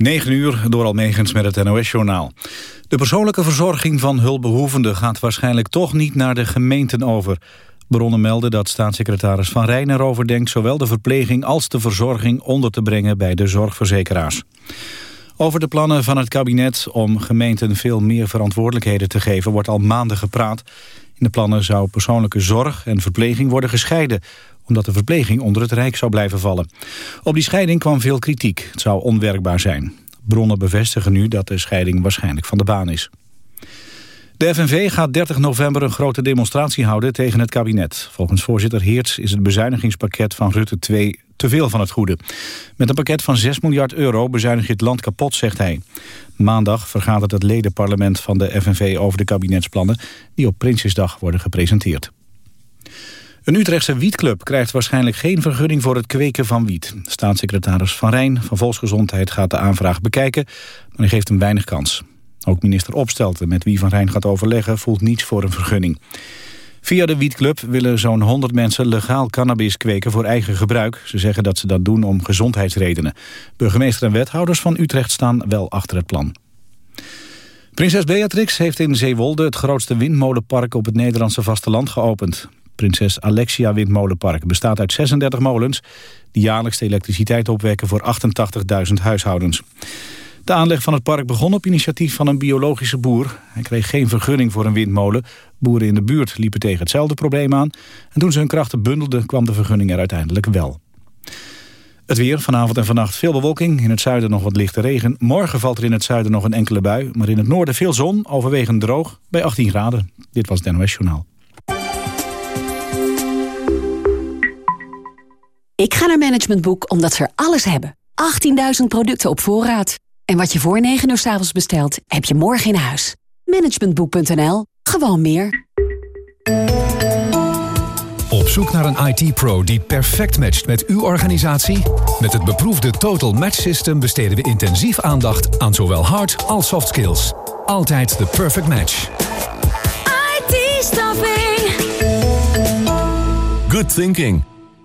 9 uur door Almegens met het NOS-journaal. De persoonlijke verzorging van hulpbehoevenden gaat waarschijnlijk toch niet naar de gemeenten over. Bronnen melden dat staatssecretaris Van Rijn erover denkt... zowel de verpleging als de verzorging onder te brengen bij de zorgverzekeraars. Over de plannen van het kabinet om gemeenten veel meer verantwoordelijkheden te geven... wordt al maanden gepraat. In de plannen zou persoonlijke zorg en verpleging worden gescheiden omdat de verpleging onder het Rijk zou blijven vallen. Op die scheiding kwam veel kritiek. Het zou onwerkbaar zijn. Bronnen bevestigen nu dat de scheiding waarschijnlijk van de baan is. De FNV gaat 30 november een grote demonstratie houden tegen het kabinet. Volgens voorzitter Heerts is het bezuinigingspakket van Rutte 2 te veel van het goede. Met een pakket van 6 miljard euro bezuinig je het land kapot, zegt hij. Maandag vergadert het ledenparlement van de FNV over de kabinetsplannen... die op Prinsjesdag worden gepresenteerd. Een Utrechtse wietclub krijgt waarschijnlijk geen vergunning voor het kweken van wiet. Staatssecretaris Van Rijn van Volksgezondheid gaat de aanvraag bekijken, maar hij geeft hem weinig kans. Ook minister Opstelten, met wie Van Rijn gaat overleggen, voelt niets voor een vergunning. Via de wietclub willen zo'n 100 mensen legaal cannabis kweken voor eigen gebruik. Ze zeggen dat ze dat doen om gezondheidsredenen. Burgemeester en wethouders van Utrecht staan wel achter het plan. Prinses Beatrix heeft in Zeewolde het grootste windmolenpark op het Nederlandse vasteland geopend. Prinses Alexia Windmolenpark bestaat uit 36 molens... die jaarlijks de elektriciteit opwekken voor 88.000 huishoudens. De aanleg van het park begon op initiatief van een biologische boer. Hij kreeg geen vergunning voor een windmolen. Boeren in de buurt liepen tegen hetzelfde probleem aan. En toen ze hun krachten bundelden kwam de vergunning er uiteindelijk wel. Het weer, vanavond en vannacht veel bewolking. In het zuiden nog wat lichte regen. Morgen valt er in het zuiden nog een enkele bui. Maar in het noorden veel zon, overwegend droog, bij 18 graden. Dit was het NOS Journaal. Ik ga naar Management Boek omdat ze er alles hebben. 18.000 producten op voorraad. En wat je voor 9 uur s avonds bestelt, heb je morgen in huis. Managementboek.nl. Gewoon meer. Op zoek naar een IT-pro die perfect matcht met uw organisatie? Met het beproefde Total Match System besteden we intensief aandacht aan zowel hard als soft skills. Altijd de perfect match. IT-staffing. Good thinking.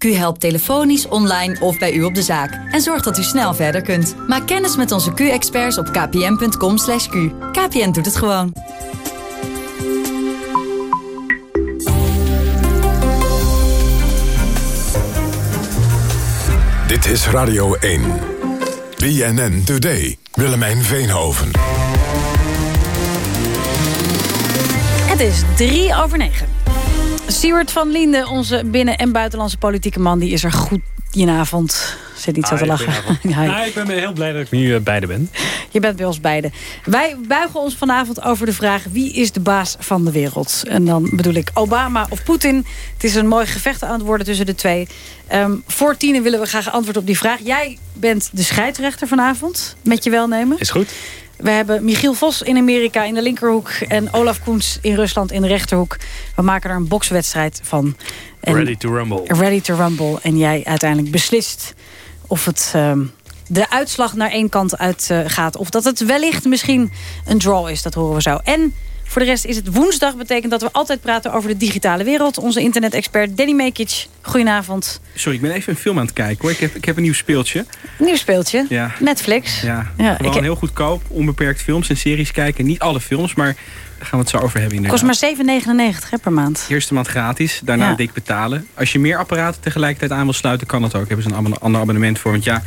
Q helpt telefonisch, online of bij u op de zaak. En zorgt dat u snel verder kunt. Maak kennis met onze Q-experts op kpn.com. /q. KPN doet het gewoon. Dit is Radio 1. BNN Today. Willemijn Veenhoven. Het is drie over negen. Siewert van Linden, onze binnen- en buitenlandse politieke man... die is er goed Goedenavond. Zit niet zo te lachen. Ja, ik ben heel blij dat ik nu uh, beide ben. Je bent bij ons beiden. Wij buigen ons vanavond over de vraag... wie is de baas van de wereld? En dan bedoel ik Obama of Poetin. Het is een mooi gevecht aan het worden tussen de twee. Um, voor tienen willen we graag antwoord op die vraag. Jij bent de scheidsrechter vanavond, met je welnemen. Is goed. We hebben Michiel Vos in Amerika in de linkerhoek... en Olaf Koens in Rusland in de rechterhoek. We maken er een bokswedstrijd van. ready to rumble. Ready to rumble. En jij uiteindelijk beslist of het... Uh, de uitslag naar één kant uit uh, gaat. Of dat het wellicht misschien een draw is, dat horen we zo. En voor de rest is het woensdag. Betekent dat we altijd praten over de digitale wereld. Onze internet-expert Danny Mekic. Goedenavond. Sorry, ik ben even een film aan het kijken hoor. Ik heb, ik heb een nieuw speeltje. nieuw speeltje? Ja. Netflix? Ja, ja gewoon heel goedkoop. Onbeperkt films en series kijken. Niet alle films, maar daar gaan we het zo over hebben inderdaad. Kost maar 7,99 per maand. Eerste maand gratis, daarna dik betalen. Als je meer apparaten tegelijkertijd aan wil sluiten, kan dat ook. Hebben ze een ander abonnement voor. Want ja,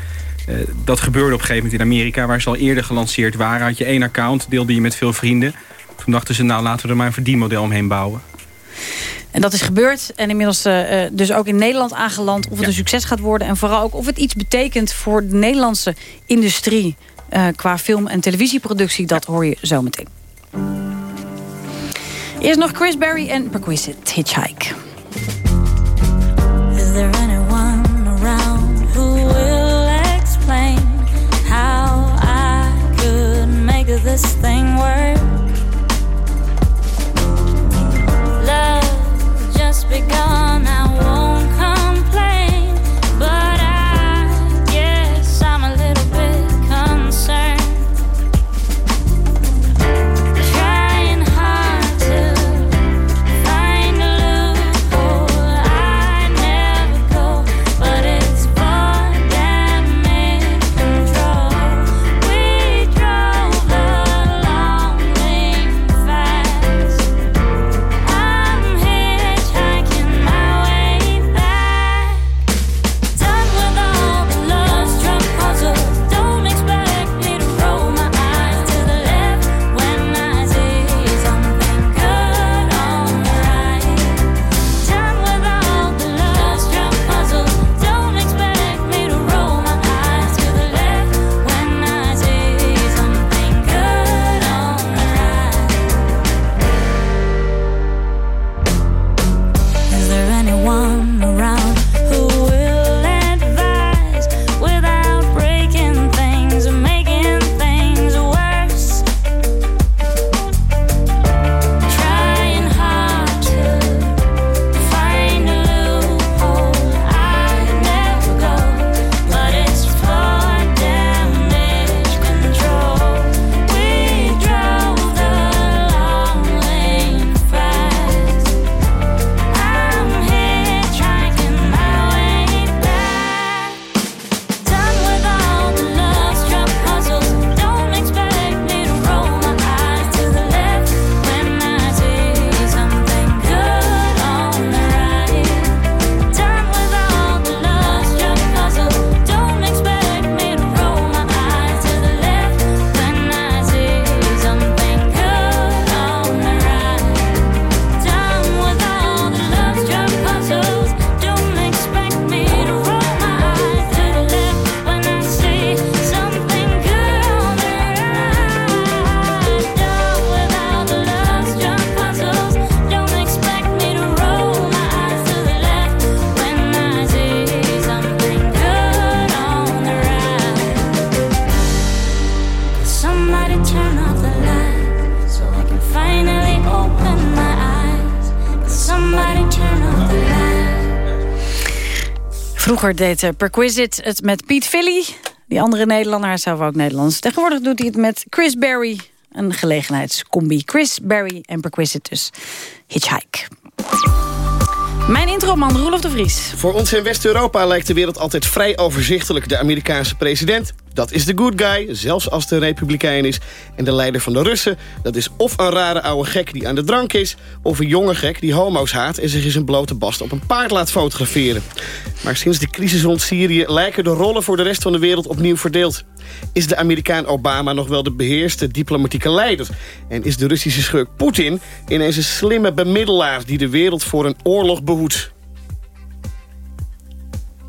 uh, dat gebeurde op een gegeven moment in Amerika... waar ze al eerder gelanceerd waren. Had je één account, deelde je met veel vrienden. Toen dachten ze, nou laten we er maar een verdienmodel omheen bouwen. En dat is gebeurd en inmiddels uh, dus ook in Nederland aangeland. Of het een succes gaat worden en vooral ook of het iets betekent voor de Nederlandse industrie. Uh, qua film- en televisieproductie, dat hoor je zo meteen. Eerst nog Chris Berry en Perquisite Hitchhike. Is there anyone around who will explain how I could make this thing work? just begun. I won't. Vroeger deed uh, Perquisite het met Piet Philly. Die andere Nederlander, zelf ook Nederlands. Tegenwoordig doet hij het met Chris Berry. Een gelegenheidscombi. Chris Berry en Perquisite dus. Hitchhike. Mijn introman, Roelof de Vries. Voor ons in West-Europa lijkt de wereld altijd vrij overzichtelijk. De Amerikaanse president, dat is de good guy, zelfs als de republikein is. En de leider van de Russen, dat is of een rare oude gek die aan de drank is... of een jonge gek die homo's haat en zich in zijn blote bast op een paard laat fotograferen. Maar sinds de crisis rond Syrië lijken de rollen voor de rest van de wereld opnieuw verdeeld. Is de Amerikaan Obama nog wel de beheerste diplomatieke leider? En is de Russische schurk Poetin ineens een slimme bemiddelaar... die de wereld voor een oorlog behoedt?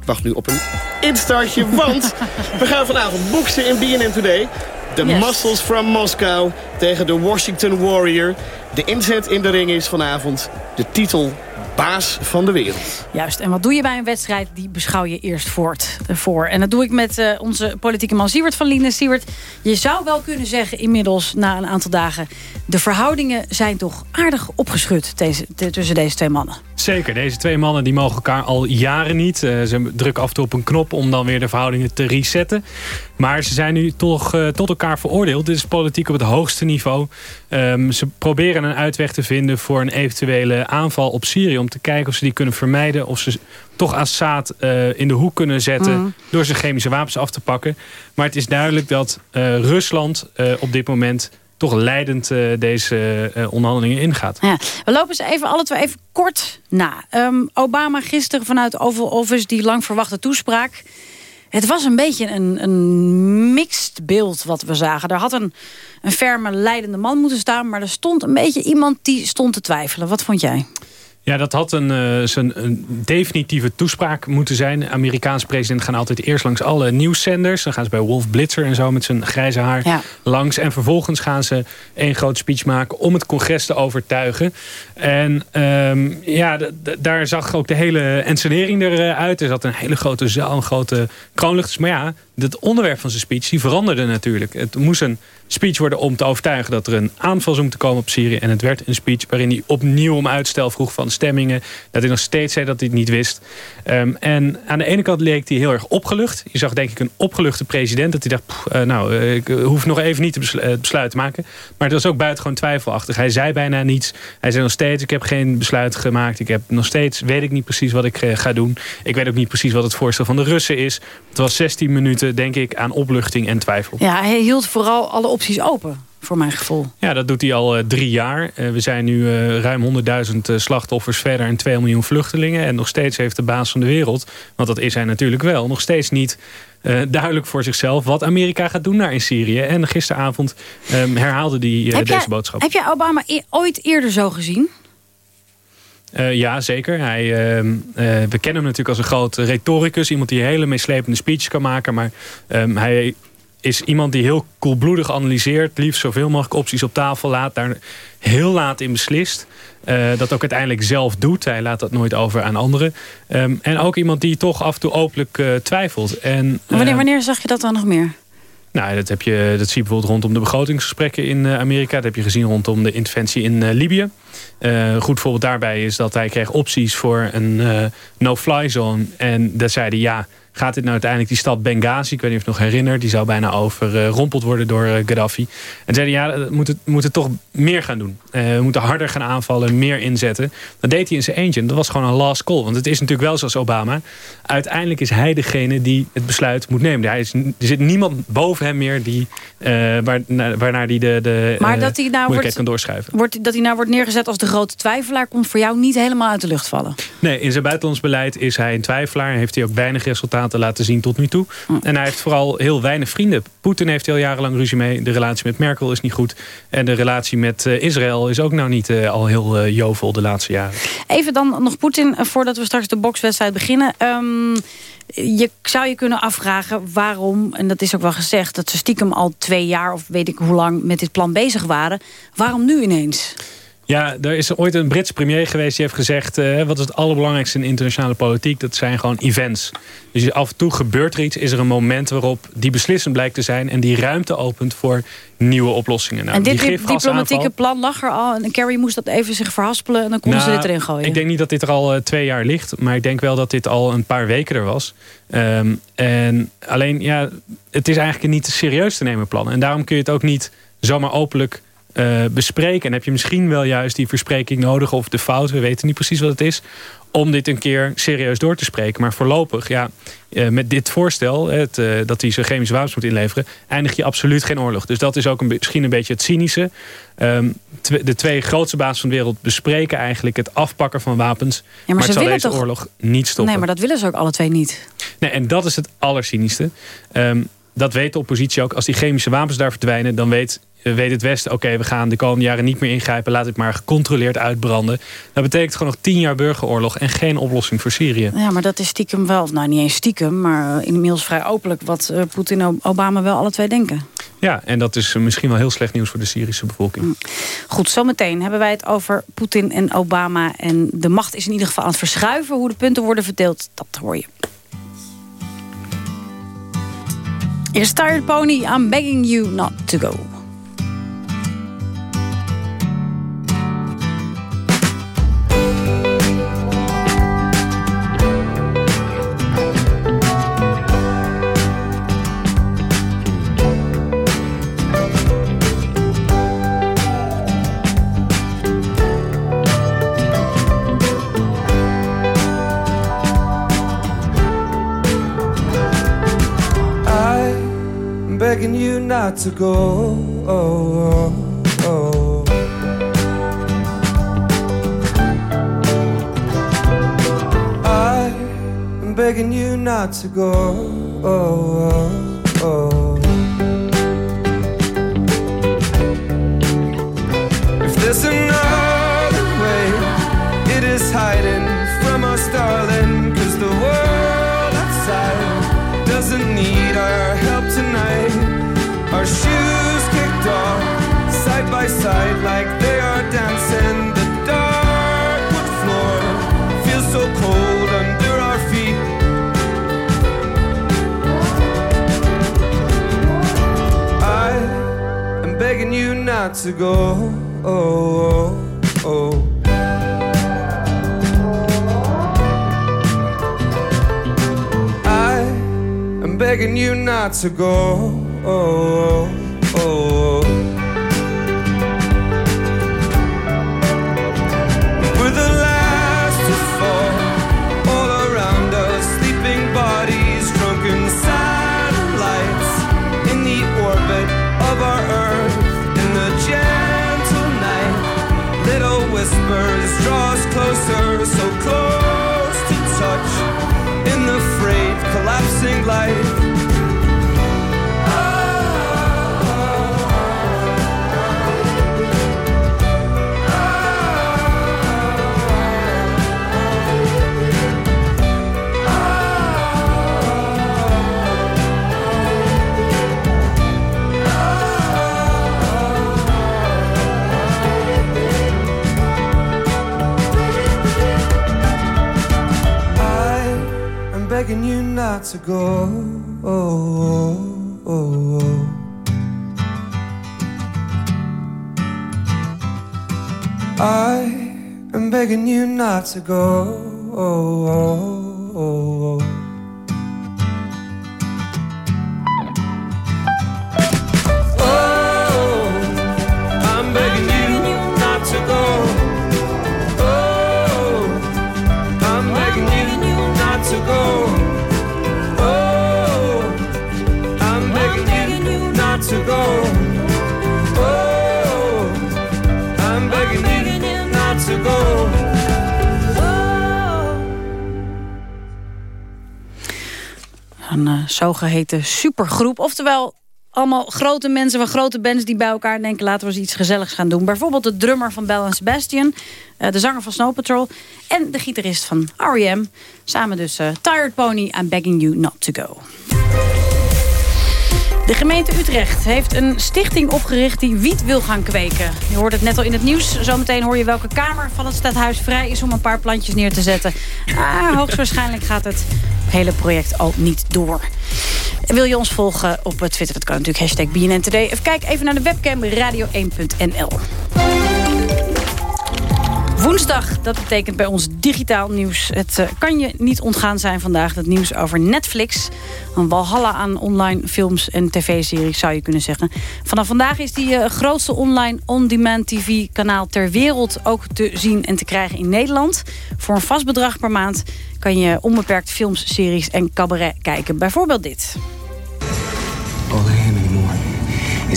Wacht nu op een instartje, want we gaan vanavond boksen in BNN Today. De Muscles from Moscow tegen de Washington Warrior. De inzet in de ring is vanavond de titel baas van de wereld. Juist, en wat doe je bij een wedstrijd? Die beschouw je eerst voort, voor. En dat doe ik met uh, onze politieke man Siewert van Lienen. Siewert, je zou wel kunnen zeggen inmiddels na een aantal dagen... de verhoudingen zijn toch aardig opgeschud deze, tussen deze twee mannen. Zeker, deze twee mannen die mogen elkaar al jaren niet. Uh, ze drukken af en toe op een knop om dan weer de verhoudingen te resetten. Maar ze zijn nu toch uh, tot elkaar veroordeeld. Dit is politiek op het hoogste niveau. Um, ze proberen een uitweg te vinden voor een eventuele aanval op Syrië... om te kijken of ze die kunnen vermijden. Of ze toch Assad uh, in de hoek kunnen zetten... Mm. door zijn chemische wapens af te pakken. Maar het is duidelijk dat Rusland op dit moment toch leidend deze onderhandelingen ingaat. Ja. We lopen ze even alle twee even kort na. Um, Obama gisteren vanuit Oval Office die lang verwachte toespraak. Het was een beetje een, een mixed beeld wat we zagen. Er had een, een ferme leidende man moeten staan... maar er stond een beetje iemand die stond te twijfelen. Wat vond jij? Ja, dat had een, uh, een, definitieve toespraak moeten zijn. De Amerikaanse president gaan altijd eerst langs alle nieuwszenders. Dan gaan ze bij Wolf Blitzer en zo met zijn grijze haar langs. En vervolgens gaan ze één groot speech maken om het congres te overtuigen. En um, ja, daar zag ook de hele ensenering eruit. Er zat een hele grote zaal, een grote kroonluchters. Maar ja, het onderwerp van zijn speech die veranderde natuurlijk. Het moest een speech worden om te overtuigen dat er een aanval zou moeten komen op Syrië. En het werd een speech waarin hij opnieuw om uitstel vroeg van stemmingen. Dat hij nog steeds zei dat hij het niet wist. Um, en aan de ene kant leek hij heel erg opgelucht. Je zag denk ik een opgeluchte president. Dat hij dacht, uh, nou, uh, ik hoef nog even niet uh, besluit te maken. Maar het was ook buitengewoon twijfelachtig. Hij zei bijna niets. Hij zei nog steeds, ik heb geen besluit gemaakt. Ik heb nog steeds, weet ik niet precies wat ik ga doen. Ik weet ook niet precies wat het voorstel van de Russen is. Het was 16 minuten, denk ik, aan opluchting en twijfel. Ja, hij hield vooral alle opties open voor mijn gevoel. Ja, dat doet hij al uh, drie jaar. Uh, we zijn nu uh, ruim 100.000 slachtoffers verder en 2 miljoen vluchtelingen. En nog steeds heeft de baas van de wereld, want dat is hij natuurlijk wel... nog steeds niet duidelijk voor zichzelf wat Amerika gaat doen daar in Syrië. En gisteravond um, herhaalde hij deze jij, boodschap. Heb jij Obama e ooit eerder zo gezien? Uh, ja, zeker. Hij, uh, uh, we kennen hem natuurlijk als een groot retoricus. Iemand die hele meeslepende speeches kan maken. Maar um, hij is iemand die heel koelbloedig analyseert. Liefst zoveel mogelijk opties op tafel laat. Daar heel laat in beslist. Uh, dat ook uiteindelijk zelf doet. Hij laat dat nooit over aan anderen. Um, en ook iemand die toch af en toe openlijk uh, twijfelt. En, wanneer, wanneer zag je dat dan nog meer? Nou, dat, heb je, dat zie je bijvoorbeeld rondom de begrotingsgesprekken in Amerika. Dat heb je gezien rondom de interventie in uh, Libië. Uh, goed voorbeeld daarbij is dat hij kreeg opties voor een no-fly zone. En daar zei hij ja, gaat dit nou uiteindelijk die stad Benghazi, ik weet niet of je het nog herinnert, die zou bijna overrompeld worden door uh, Gaddafi. En zeiden ja, we moeten, moeten toch meer gaan doen. Uh, we moeten harder gaan aanvallen, meer inzetten. Dat deed hij in zijn eentje. En dat was gewoon een last call. Want het is natuurlijk wel zoals Obama. Uiteindelijk is hij degene die het besluit moet nemen. Hij is, er zit niemand boven hem meer die, waar, waarnaar hij de, de maar dat hij nou wordt, kan doorschuiven. Wordt, dat hij nou wordt neergezet als de grote twijfelaar... komt voor jou niet helemaal uit de lucht vallen? Nee, in zijn buitenlands beleid is hij een twijfelaar. Heeft hij ook weinig resultaten laten zien tot nu toe. Mm. En hij heeft vooral heel weinig vrienden. Poetin heeft heel jarenlang ruzie mee. De relatie met Merkel is niet goed. En de relatie met uh, Israël is ook nou niet uh, al heel uh, jovel de laatste jaren. Even dan nog Poetin, voordat we straks de bokswedstrijd beginnen. Um, je zou je kunnen afvragen waarom, en dat is ook wel gezegd... dat ze stiekem al twee jaar of weet ik hoe lang met dit plan bezig waren. Waarom nu ineens? Ja, er is ooit een Britse premier geweest die heeft gezegd... Uh, wat is het allerbelangrijkste in internationale politiek? Dat zijn gewoon events. Dus af en toe gebeurt er iets, is er een moment waarop die beslissend blijkt te zijn... en die ruimte opent voor nieuwe oplossingen. Nou, en dit diplomatieke plan lag er al en Kerry moest dat even zich verhaspelen... en dan konden ze nou, dit erin gooien. Ik denk niet dat dit er al uh, twee jaar ligt, maar ik denk wel dat dit al een paar weken er was. Um, en alleen, ja, het is eigenlijk niet serieus te nemen plan. En daarom kun je het ook niet zomaar openlijk uh, bespreken. En heb je misschien wel juist die verspreking nodig of de fout, we weten niet precies wat het is, om dit een keer serieus door te spreken. Maar voorlopig, ja, uh, met dit voorstel, het, uh, dat hij zijn chemische wapens moet inleveren, eindig je absoluut geen oorlog. Dus dat is ook een, misschien een beetje het cynische. Um, de twee grootste bazen van de wereld bespreken eigenlijk het afpakken van wapens. Ja, maar, maar het zal deze toch... oorlog niet stoppen. Nee, maar dat willen ze ook alle twee niet. Nee, en dat is het allercynischste. Um, dat weet de oppositie ook. Als die chemische wapens daar verdwijnen, dan weet weet het Westen, oké, we gaan de komende jaren niet meer ingrijpen. Laat het maar gecontroleerd uitbranden. Dat betekent gewoon nog tien jaar burgeroorlog en geen oplossing voor Syrië. Ja, maar dat is stiekem wel, nou niet eens stiekem, maar inmiddels vrij openlijk wat uh, Poetin en Obama wel alle twee denken. Ja, en dat is misschien wel heel slecht nieuws voor de Syrische bevolking. Mm. Goed, zometeen hebben wij het over Poetin en Obama. En de macht is in ieder geval aan het verschuiven. Hoe de punten worden verdeeld, dat hoor je. Eerst Tired Pony, I'm begging you not to go. Not to go. Oh, oh, oh. I'm begging you not to go. Oh, oh. If there's another way, it is hiding from us, darling. Cause the world outside doesn't need our help shoes kicked off, side by side, like they are dancing. The dark wood floor feels so cold under our feet. I am begging you not to go. Oh, oh, oh. begging you not to go oh, oh, oh. oh. You not to go. Oh, oh, oh, I am begging you not to go. Zogeheten supergroep. Oftewel allemaal grote mensen van grote bands die bij elkaar denken... laten we eens iets gezelligs gaan doen. Bijvoorbeeld de drummer van Bell Sebastian, uh, de zanger van Snow Patrol... en de gitarist van R.E.M. Samen dus uh, Tired Pony, I'm Begging You Not To Go. De gemeente Utrecht heeft een stichting opgericht die wiet wil gaan kweken. Je hoort het net al in het nieuws. Zometeen hoor je welke kamer van het stadhuis vrij is om een paar plantjes neer te zetten. Ah, hoogstwaarschijnlijk gaat het hele project al niet door. Wil je ons volgen op Twitter? Dat kan natuurlijk hashtag BNN. Even kijk even naar de webcam radio1.nl. Woensdag, dat betekent bij ons digitaal nieuws. Het uh, kan je niet ontgaan zijn vandaag, het nieuws over Netflix. Een walhalla aan online films en tv-series zou je kunnen zeggen. Vanaf vandaag is die uh, grootste online on-demand tv-kanaal ter wereld... ook te zien en te krijgen in Nederland. Voor een vast bedrag per maand kan je onbeperkt films, series en cabaret kijken. Bijvoorbeeld dit. All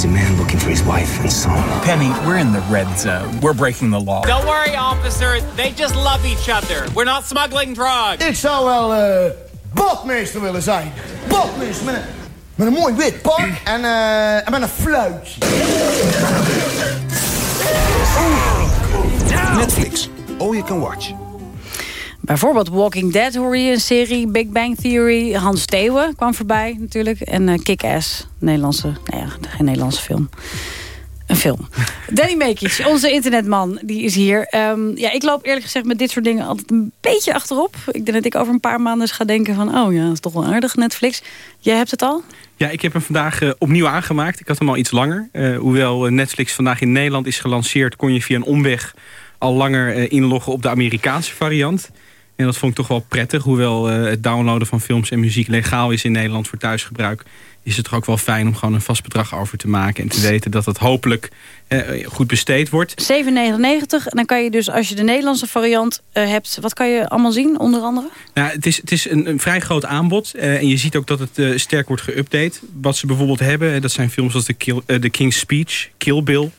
a man looking for his wife and son. Penny, we're in the red zone. We're breaking the law. Don't worry, officer. They just love each other. We're not smuggling drugs. Ik zou wel uh, botmeester willen zijn. Botmeester met een, met een mooi wit pak en, uh, en met een fluitje. Netflix. All you can watch. Bijvoorbeeld Walking Dead hoor je een serie, Big Bang Theory. Hans Steeuwen kwam voorbij natuurlijk. En uh, Kick-Ass, Nederlandse, nou ja, geen Nederlandse film. Een film. Danny Mekic, onze internetman, die is hier. Um, ja, ik loop eerlijk gezegd met dit soort dingen altijd een beetje achterop. Ik denk dat ik over een paar maanden ga denken van... oh ja, dat is toch wel aardig, Netflix. Jij hebt het al? Ja, ik heb hem vandaag uh, opnieuw aangemaakt. Ik had hem al iets langer. Uh, hoewel Netflix vandaag in Nederland is gelanceerd... kon je via een omweg al langer inloggen op de Amerikaanse variant... En dat vond ik toch wel prettig. Hoewel uh, het downloaden van films en muziek legaal is in Nederland voor thuisgebruik... is het toch ook wel fijn om gewoon een vast bedrag over te maken... en te weten dat het hopelijk uh, goed besteed wordt. 7,99. En dan kan je dus, als je de Nederlandse variant uh, hebt... wat kan je allemaal zien, onder andere? Nou, het is, het is een, een vrij groot aanbod. en je ziet ook dat het sterk wordt geüpdate. Wat ze bijvoorbeeld hebben, dat zijn films als The, Kill, The King's Speech... Kill Bill,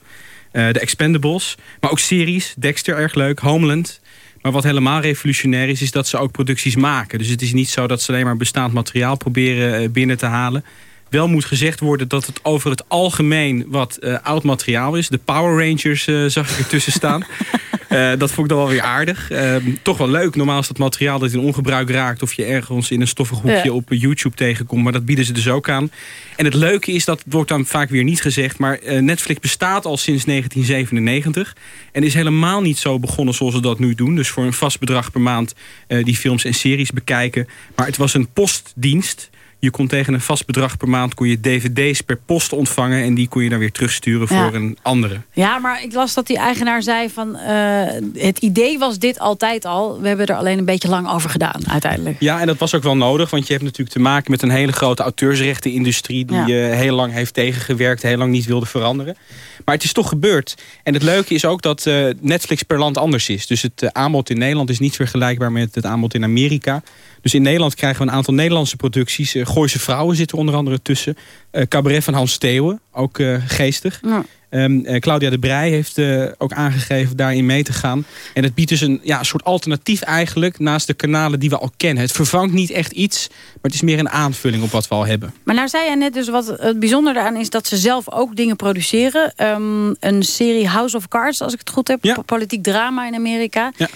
The Expendables... maar ook series, Dexter erg leuk, Homeland... Maar wat helemaal revolutionair is, is dat ze ook producties maken. Dus het is niet zo dat ze alleen maar bestaand materiaal proberen binnen te halen. Wel moet gezegd worden dat het over het algemeen wat uh, oud materiaal is. De Power Rangers uh, zag ik ertussen staan. uh, dat vond ik dan wel weer aardig. Ehm, toch wel leuk. Normaal is dat materiaal dat in ongebruik raakt... of je ergens in een stoffig hoekje ja. op YouTube tegenkomt. Maar dat bieden ze dus ook aan. En het leuke is, dat wordt dan vaak weer niet gezegd... maar Netflix bestaat al sinds 1997. En is helemaal niet zo begonnen zoals ze dat nu doen. Dus voor een vast bedrag per maand die films en series bekijken. Maar het was een postdienst... Je kon tegen een vast bedrag per maand kon je dvd's per post ontvangen... en die kon je dan weer terugsturen ja. voor een andere. Ja, maar ik las dat die eigenaar zei van... Uh, het idee was dit altijd al. We hebben er alleen een beetje lang over gedaan uiteindelijk. Ja, en dat was ook wel nodig. Want je hebt natuurlijk te maken met een hele grote auteursrechtenindustrie... die ja. uh, heel lang heeft tegengewerkt, heel lang niet wilde veranderen. Maar het is toch gebeurd. En het leuke is ook dat uh, Netflix per land anders is. Dus het aanbod in Nederland is niet vergelijkbaar met het aanbod in Amerika... Dus in Nederland krijgen we een aantal Nederlandse producties. Uh, Gooise Vrouwen zit er onder andere tussen. Uh, Cabaret van Hans Steeuwen, ook uh, geestig. Ja. Um, Claudia de Brij heeft ook aangegeven daarin mee te gaan. En het biedt dus een ja, soort alternatief eigenlijk... naast de kanalen die we al kennen. Het vervangt niet echt iets, maar het is meer een aanvulling op wat we al hebben. Maar nou zei jij net dus wat het bijzonder daaraan is... dat ze zelf ook dingen produceren. Um, een serie House of Cards, als ik het goed heb. Ja. Politiek drama in Amerika. Ja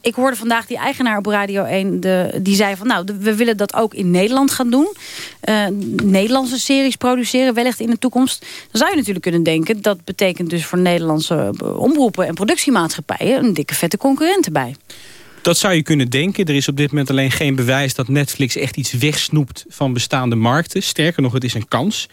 ik hoorde vandaag die eigenaar op Radio 1... De, die zei van, nou, we willen dat ook in Nederland gaan doen. Uh, Nederlandse series produceren, wellicht in de toekomst. Dan zou je natuurlijk kunnen denken... dat betekent dus voor Nederlandse omroepen en productiemaatschappijen... een dikke vette concurrent erbij. Dat zou je kunnen denken. Er is op dit moment alleen geen bewijs dat Netflix echt iets wegsnoept van bestaande markten. Sterker nog, het is een kans.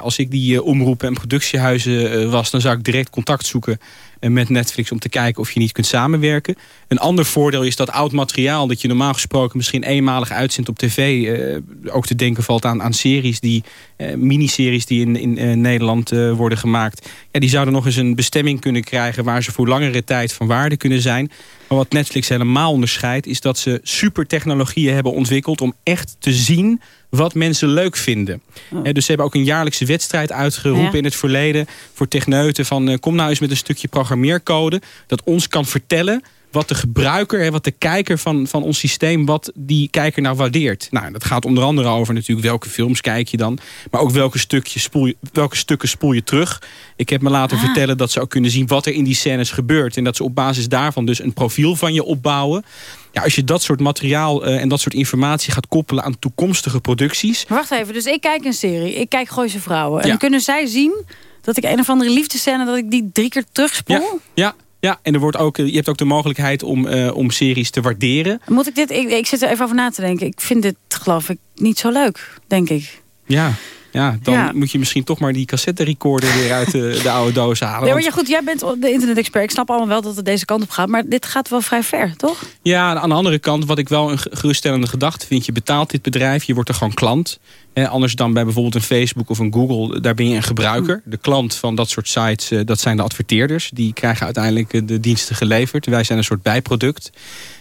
Als ik die omroepen en productiehuizen was... dan zou ik direct contact zoeken met Netflix om te kijken of je niet kunt samenwerken. Een ander voordeel is dat oud materiaal dat je normaal gesproken misschien eenmalig uitzendt op tv. Uh, ook te denken valt aan, aan series, die uh, miniseries die in, in uh, Nederland worden gemaakt. Ja, die zouden nog eens een bestemming kunnen krijgen waar ze voor langere tijd van waarde kunnen zijn. Maar wat Netflix helemaal onderscheidt is dat ze supertechnologieën hebben ontwikkeld om echt te zien wat mensen leuk vinden. Oh. dus ze hebben ook een jaarlijkse wedstrijd uitgeroepen ja. in het verleden... voor techneuten van kom nou eens met een stukje programmeercode... dat ons kan vertellen wat de gebruiker, wat de kijker van, van ons systeem, wat die kijker nou waardeert. Nou, dat gaat onder andere over natuurlijk welke films kijk je dan. Maar ook welke, stukjes spoel je, welke stukken spoel je terug. Ik heb me laten ah. vertellen dat ze ook kunnen zien wat er in die scènes gebeurt. En dat ze op basis daarvan dus een profiel van je opbouwen. Ja, als je dat soort materiaal uh, en dat soort informatie gaat koppelen aan toekomstige producties. Wacht even, dus ik kijk een serie. Ik kijk Gooise Vrouwen. En kunnen zij zien dat ik een of andere liefdescène... dat ik die drie keer terugspoel? Ja, ja. Ja, en er wordt ook, je hebt ook de mogelijkheid om, uh, om series te waarderen. Moet ik dit, ik, ik zit er even over na te denken. Ik vind dit geloof ik niet zo leuk, denk ik. Ja, ja, dan moet je misschien toch maar die cassette recorder weer uit de, de oude doos halen. Ja, maar ja, goed, jij bent de internet-expert. Ik snap allemaal wel dat het deze kant op gaat. Maar dit gaat wel vrij ver, toch? Ja, aan de andere kant, wat ik wel een geruststellende gedachte vind. Je betaalt dit bedrijf, je wordt er gewoon klant. Eh, anders dan bij bijvoorbeeld een Facebook of een Google. Daar ben je een gebruiker. De klant van dat soort sites, eh, dat zijn de adverteerders. Die krijgen uiteindelijk eh, de diensten geleverd. Wij zijn een soort bijproduct.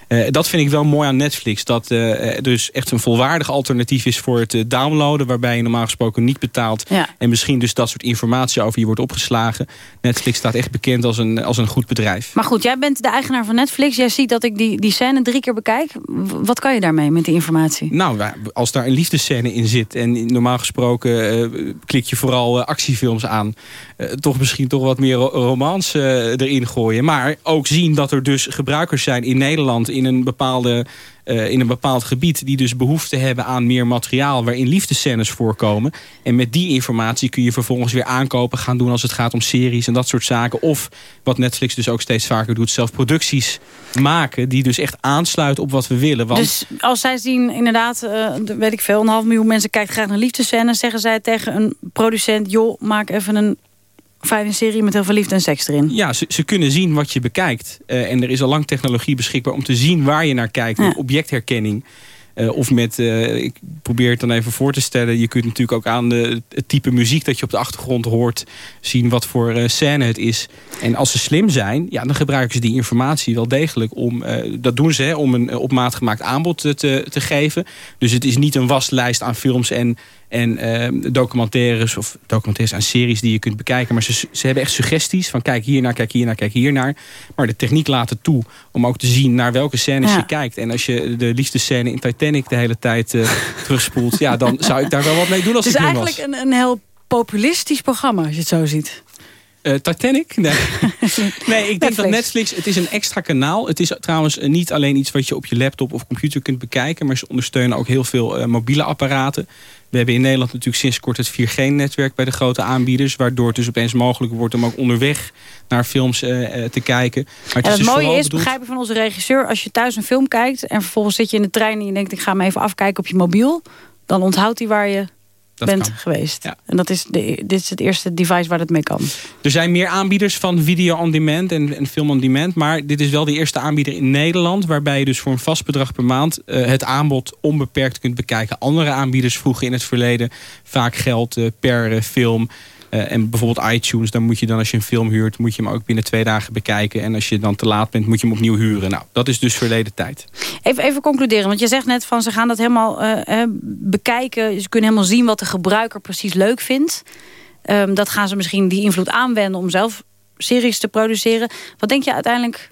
Uh, dat vind ik wel mooi aan Netflix. Dat uh, dus echt een volwaardig alternatief is voor het downloaden. Waarbij je normaal gesproken niet betaalt. En misschien dus dat soort informatie over je wordt opgeslagen. Netflix staat echt bekend als een, als een goed bedrijf. Maar goed, jij bent de eigenaar van Netflix. Jij ziet dat ik die, die scène drie keer bekijk. Wat kan je daarmee met die informatie? Nou, als daar een liefdescène in zit. En normaal gesproken klik je vooral actiefilms aan. toch misschien toch wat meer romance erin gooien. Maar ook zien dat er dus gebruikers zijn in Nederland in een, bepaalde, uh, in een bepaald gebied... die dus behoefte hebben aan meer materiaal... waarin liefdescènes voorkomen. En met die informatie kun je vervolgens weer aankopen gaan doen... als het gaat om series en dat soort zaken. Of wat Netflix dus ook steeds vaker doet... zelf producties maken die dus echt aansluiten op wat we willen. Want... Dus als zij zien inderdaad, uh, weet ik veel... een half miljoen mensen kijkt graag naar liefdescènes... zeggen zij tegen een producent... joh, maak even een fijne serie met heel veel liefde en seks erin. Ja, ze, ze kunnen zien wat je bekijkt. Uh, en er is al lang technologie beschikbaar om te zien waar je naar kijkt. Ja. Objectherkenning. Uh, of met, uh, ik probeer het dan even voor te stellen. Je kunt natuurlijk ook aan de, het type muziek dat je op de achtergrond hoort... zien wat voor uh, scène het is. En als ze slim zijn, ja, dan gebruiken ze die informatie wel degelijk om... dat doen ze, hè, om een op maat gemaakt aanbod te, te geven. Dus het is niet een waslijst aan films en en uh, documentaires of documentaires en series die je kunt bekijken. Maar ze, ze hebben echt suggesties van kijk hier naar, kijk hier naar, kijk hier naar. Maar de techniek laat het toe om ook te zien naar welke scènes je kijkt. En als je de liefdescène in Titanic de hele tijd uh, terugspoelt... ja, dan zou ik daar wel wat mee doen als ik was. Het is eigenlijk een, een heel populistisch programma als je het zo ziet. Uh, Titanic? Nee. nee, ik denk dat Netflix, het is een extra kanaal. Het is trouwens niet alleen iets wat je op je laptop of computer kunt bekijken. Maar ze ondersteunen ook heel veel uh, mobiele apparaten. We hebben in Nederland natuurlijk sinds kort het 4G-netwerk bij de grote aanbieders. Waardoor het dus opeens mogelijk wordt om ook onderweg naar films uh, te kijken. Maar het, en het dus mooie is, begrijp ik van onze regisseur... als je thuis een film kijkt en vervolgens zit je in de trein... en je denkt, ik ga hem even afkijken op je mobiel... dan onthoudt hij waar je bent geweest. En dat is de, dit is het eerste device waar het mee kan. Er zijn meer aanbieders van video on demand en, en film on demand. Maar dit is wel de eerste aanbieder in Nederland. Waarbij je dus voor een vast bedrag per maand uh, het aanbod onbeperkt kunt bekijken. Andere aanbieders vroegen in het verleden vaak geld uh, per uh, film. Uh, en bijvoorbeeld iTunes, dan moet je dan als je een film huurt... moet je hem ook binnen twee dagen bekijken. En als je dan te laat bent, moet je hem opnieuw huren. Nou, dat is dus verleden tijd. Even, even concluderen, want je zegt net van... ze gaan dat helemaal uh, bekijken. Ze kunnen helemaal zien wat de gebruiker precies leuk vindt. Um, dat gaan ze misschien die invloed aanwenden... om zelf series te produceren. Wat denk je uiteindelijk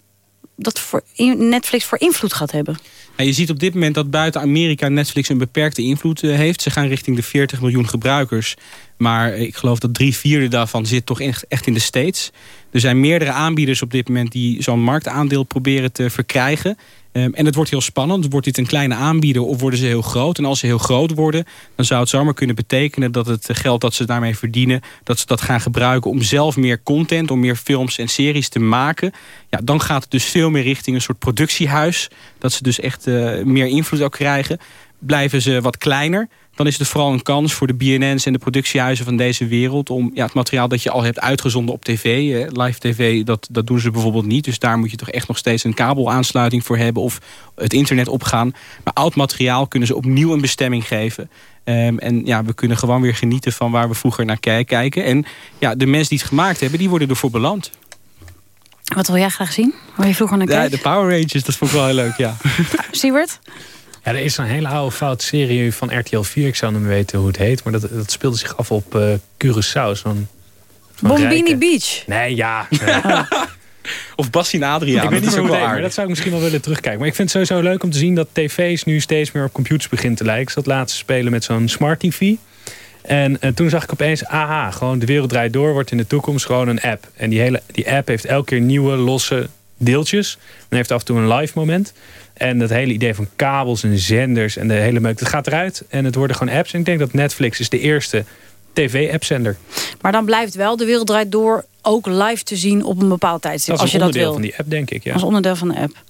dat voor Netflix voor invloed gaat hebben? Je ziet op dit moment dat buiten Amerika Netflix een beperkte invloed uh, heeft. Ze gaan richting de 40 miljoen gebruikers. Maar ik geloof dat drie vierde daarvan zit toch echt in de States. Er zijn meerdere aanbieders op dit moment die zo'n marktaandeel proberen te verkrijgen. Um, en het wordt heel spannend. Wordt dit een kleine aanbieder of worden ze heel groot? En als ze heel groot worden, dan zou het zomaar kunnen betekenen... dat het geld dat ze daarmee verdienen, dat ze dat gaan gebruiken... om zelf meer content, om meer films en series te maken. Ja, dan gaat het dus veel meer richting een soort productiehuis. Dat ze dus echt uh, meer invloed ook krijgen. Blijven ze wat kleiner dan is het vooral een kans voor de BNN's en de productiehuizen van deze wereld... om ja, het materiaal dat je al hebt uitgezonden op tv, live tv, dat, dat doen ze bijvoorbeeld niet. Dus daar moet je toch echt nog steeds een kabelaansluiting voor hebben... of het internet opgaan. Maar oud materiaal kunnen ze opnieuw een bestemming geven. Um, en ja, we kunnen gewoon weer genieten van waar we vroeger naar kijken. En ja, de mensen die het gemaakt hebben, die worden ervoor beland. Wat wil jij graag zien? Waar je vroeger naar kijkt? Ja, de Power Rangers, dat vond ik wel heel leuk, ja. Siewert? Ja, er is een hele oude fout serie van RTL 4. Ik zou niet weten hoe het heet. Maar dat, dat speelde zich af op uh, Curaçao. Zo'n Bombini Beach? Nee, ja. Of Bassie en Adriaan. Ik weet niet meer maar dat zou ik misschien wel willen terugkijken. Maar ik vind het sowieso leuk om te zien dat tv's nu steeds meer op computers beginnen te lijken. Ik zat laatst spelen met zo'n smart tv. En, en, toen zag ik opeens, aha, gewoon de wereld draait door, wordt in de toekomst gewoon een app. En die, hele, die app heeft elke keer nieuwe, losse deeltjes. Dan heeft af en toe een live moment. En dat hele idee van kabels en zenders en de hele meuk, dat gaat eruit. En het worden gewoon apps. En ik denk dat Netflix is de eerste tv-appzender. Maar dan blijft wel de wereld draait door ook live te zien op een bepaald tijdstip. als je dat wil. van die app, denk ik. Ja. Als onderdeel van de app.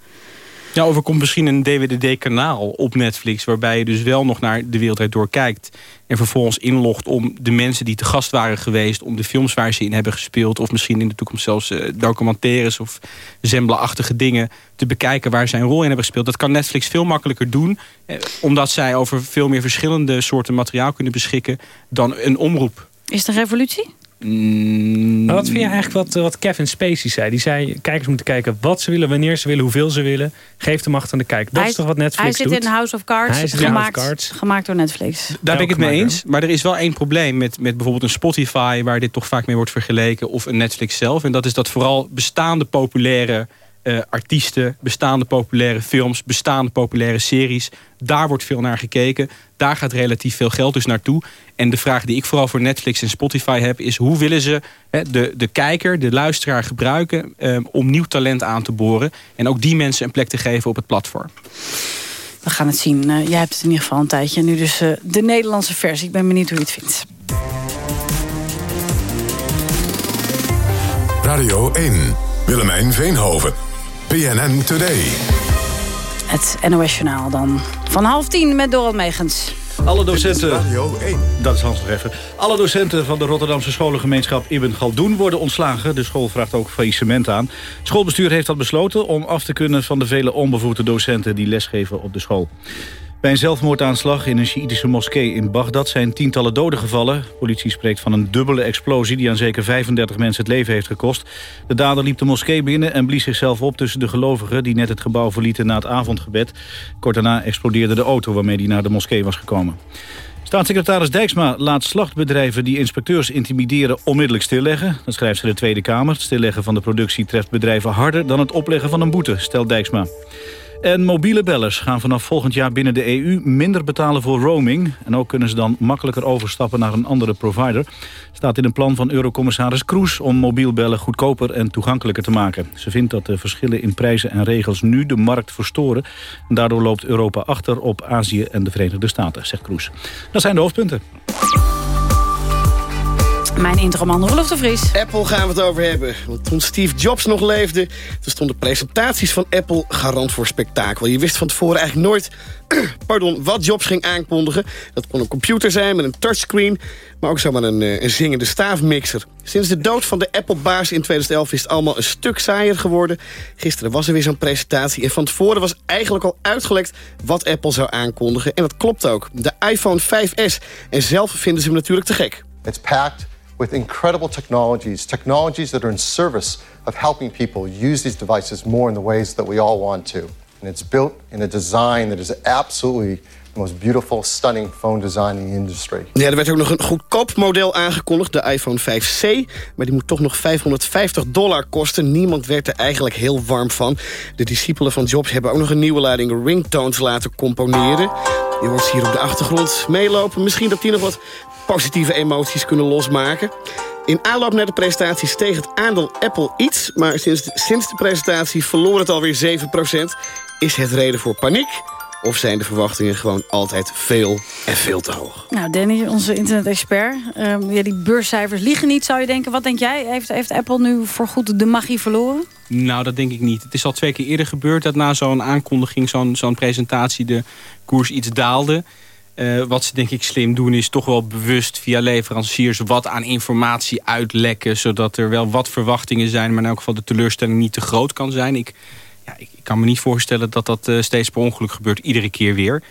Ja, of komt misschien een DWDD-kanaal op Netflix... waarbij je dus wel nog naar de wereld door kijkt... en vervolgens inlogt om de mensen die te gast waren geweest... om de films waar ze in hebben gespeeld... of misschien in de toekomst zelfs uh, documentaires of Zembla-achtige dingen... te bekijken waar zij een rol in hebben gespeeld. Dat kan Netflix veel makkelijker doen... Eh, omdat zij over veel meer verschillende soorten materiaal kunnen beschikken... dan een omroep. Is het een revolutie? Mm. Maar wat vind je eigenlijk wat, wat Kevin Spacey zei? Die zei, kijkers moeten kijken wat ze willen, wanneer ze willen, hoeveel ze willen. Geef de macht aan de kijker. Dat is toch wat Netflix doet? Hij zit in House of Cards, hij gemaakt, House of Cards. gemaakt door Netflix. Daar ben ik het mee eens. Maar er is wel één probleem met, met bijvoorbeeld een Spotify... waar dit toch vaak mee wordt vergeleken, of een Netflix zelf. En dat is dat vooral bestaande populaire uh, artiesten, bestaande populaire films, bestaande populaire series. Daar wordt veel naar gekeken. Daar gaat relatief veel geld dus naartoe. En de vraag die ik vooral voor Netflix en Spotify heb... is hoe willen ze de, de kijker, de luisteraar gebruiken... Um, om nieuw talent aan te boren. En ook die mensen een plek te geven op het platform. We gaan het zien. Uh, jij hebt het in ieder geval een tijdje. Nu dus uh, de Nederlandse versie. Ik ben benieuwd hoe je het vindt. Radio 1. Willemijn Veenhoven. PNN Today. Het NOS-journaal dan. Van half tien met Dorot Megens. Alle docenten, dat is Hans nog even. Alle docenten van de Rotterdamse scholengemeenschap Ibn Galdoen worden ontslagen. De school vraagt ook faillissement aan. Het schoolbestuur heeft dat besloten om af te kunnen van de vele onbevoegde docenten die lesgeven op de school. Bij een zelfmoordaanslag in een Sjiïtische moskee in Bagdad zijn tientallen doden gevallen. Politie spreekt van een dubbele explosie die aan zeker 35 mensen het leven heeft gekost. De dader liep de moskee binnen en blies zichzelf op tussen de gelovigen... die net het gebouw verlieten na het avondgebed. Kort daarna explodeerde de auto waarmee hij naar de moskee was gekomen. Staatssecretaris Dijksma laat slachtbedrijven die inspecteurs intimideren onmiddellijk stilleggen. Dat schrijft ze de Tweede Kamer. Het stilleggen van de productie treft bedrijven harder dan het opleggen van een boete, stelt Dijksma. En mobiele bellers gaan vanaf volgend jaar binnen de EU minder betalen voor roaming. En ook kunnen ze dan makkelijker overstappen naar een andere provider. Staat in een plan van Eurocommissaris Kroes om mobiel bellen goedkoper en toegankelijker te maken. Ze vindt dat de verschillen in prijzen en regels nu de markt verstoren. En daardoor loopt Europa achter op Azië en de Verenigde Staten, zegt Kroes. Dat zijn de hoofdpunten. Mijn interman Rolf de Vries. Apple gaan we het over hebben. Want toen Steve Jobs nog leefde... toen stonden presentaties van Apple garant voor spektakel. Je wist van tevoren eigenlijk nooit pardon, wat Jobs ging aankondigen. Dat kon een computer zijn met een touchscreen... maar ook zomaar een, eh, een zingende staafmixer. Sinds de dood van de Apple-baas in 2011 is het allemaal een stuk saaier geworden. Gisteren was er weer zo'n presentatie... en van tevoren was eigenlijk al uitgelekt wat Apple zou aankondigen. En dat klopt ook. De iPhone 5S. En zelf vinden ze hem natuurlijk te gek. It's packed with incredible technologies, technologies that are in service of helping people use these devices more in the ways that we all want to. And it's built in a design that is absolutely the most beautiful, stunning phone design in the industry. Ja, er werd ook nog een goedkoop model aangekondigd, de iPhone 5C. Maar die moet toch nog 550 dollar kosten. Niemand werd er eigenlijk heel warm van. De discipelen van Jobs hebben ook nog een nieuwe lading ringtones laten componeren. Je hier op de achtergrond meelopen. Misschien dat die nog wat positieve emoties kunnen losmaken. In aanloop naar de presentatie steeg het aandeel Apple iets... maar sinds de, sinds de presentatie verloor het alweer 7%. Is het reden voor paniek? Of zijn de verwachtingen gewoon altijd veel en veel te hoog? Nou, Danny, onze internet-expert. Um, ja, die beurscijfers liegen niet, zou je denken. Wat denk jij? Heeft, heeft Apple nu voorgoed de magie verloren? Nou, dat denk ik niet. Het is al twee keer eerder gebeurd... dat na zo'n aankondiging, zo'n zo'n presentatie... de koers iets daalde... Uh, wat ze denk ik slim doen is toch wel bewust via leveranciers wat aan informatie uitlekken. Zodat er wel wat verwachtingen zijn, maar in elk geval de teleurstelling niet te groot kan zijn. Ik, ja, ik, kan me niet voorstellen dat dat uh, steeds per ongeluk gebeurt, iedere keer weer.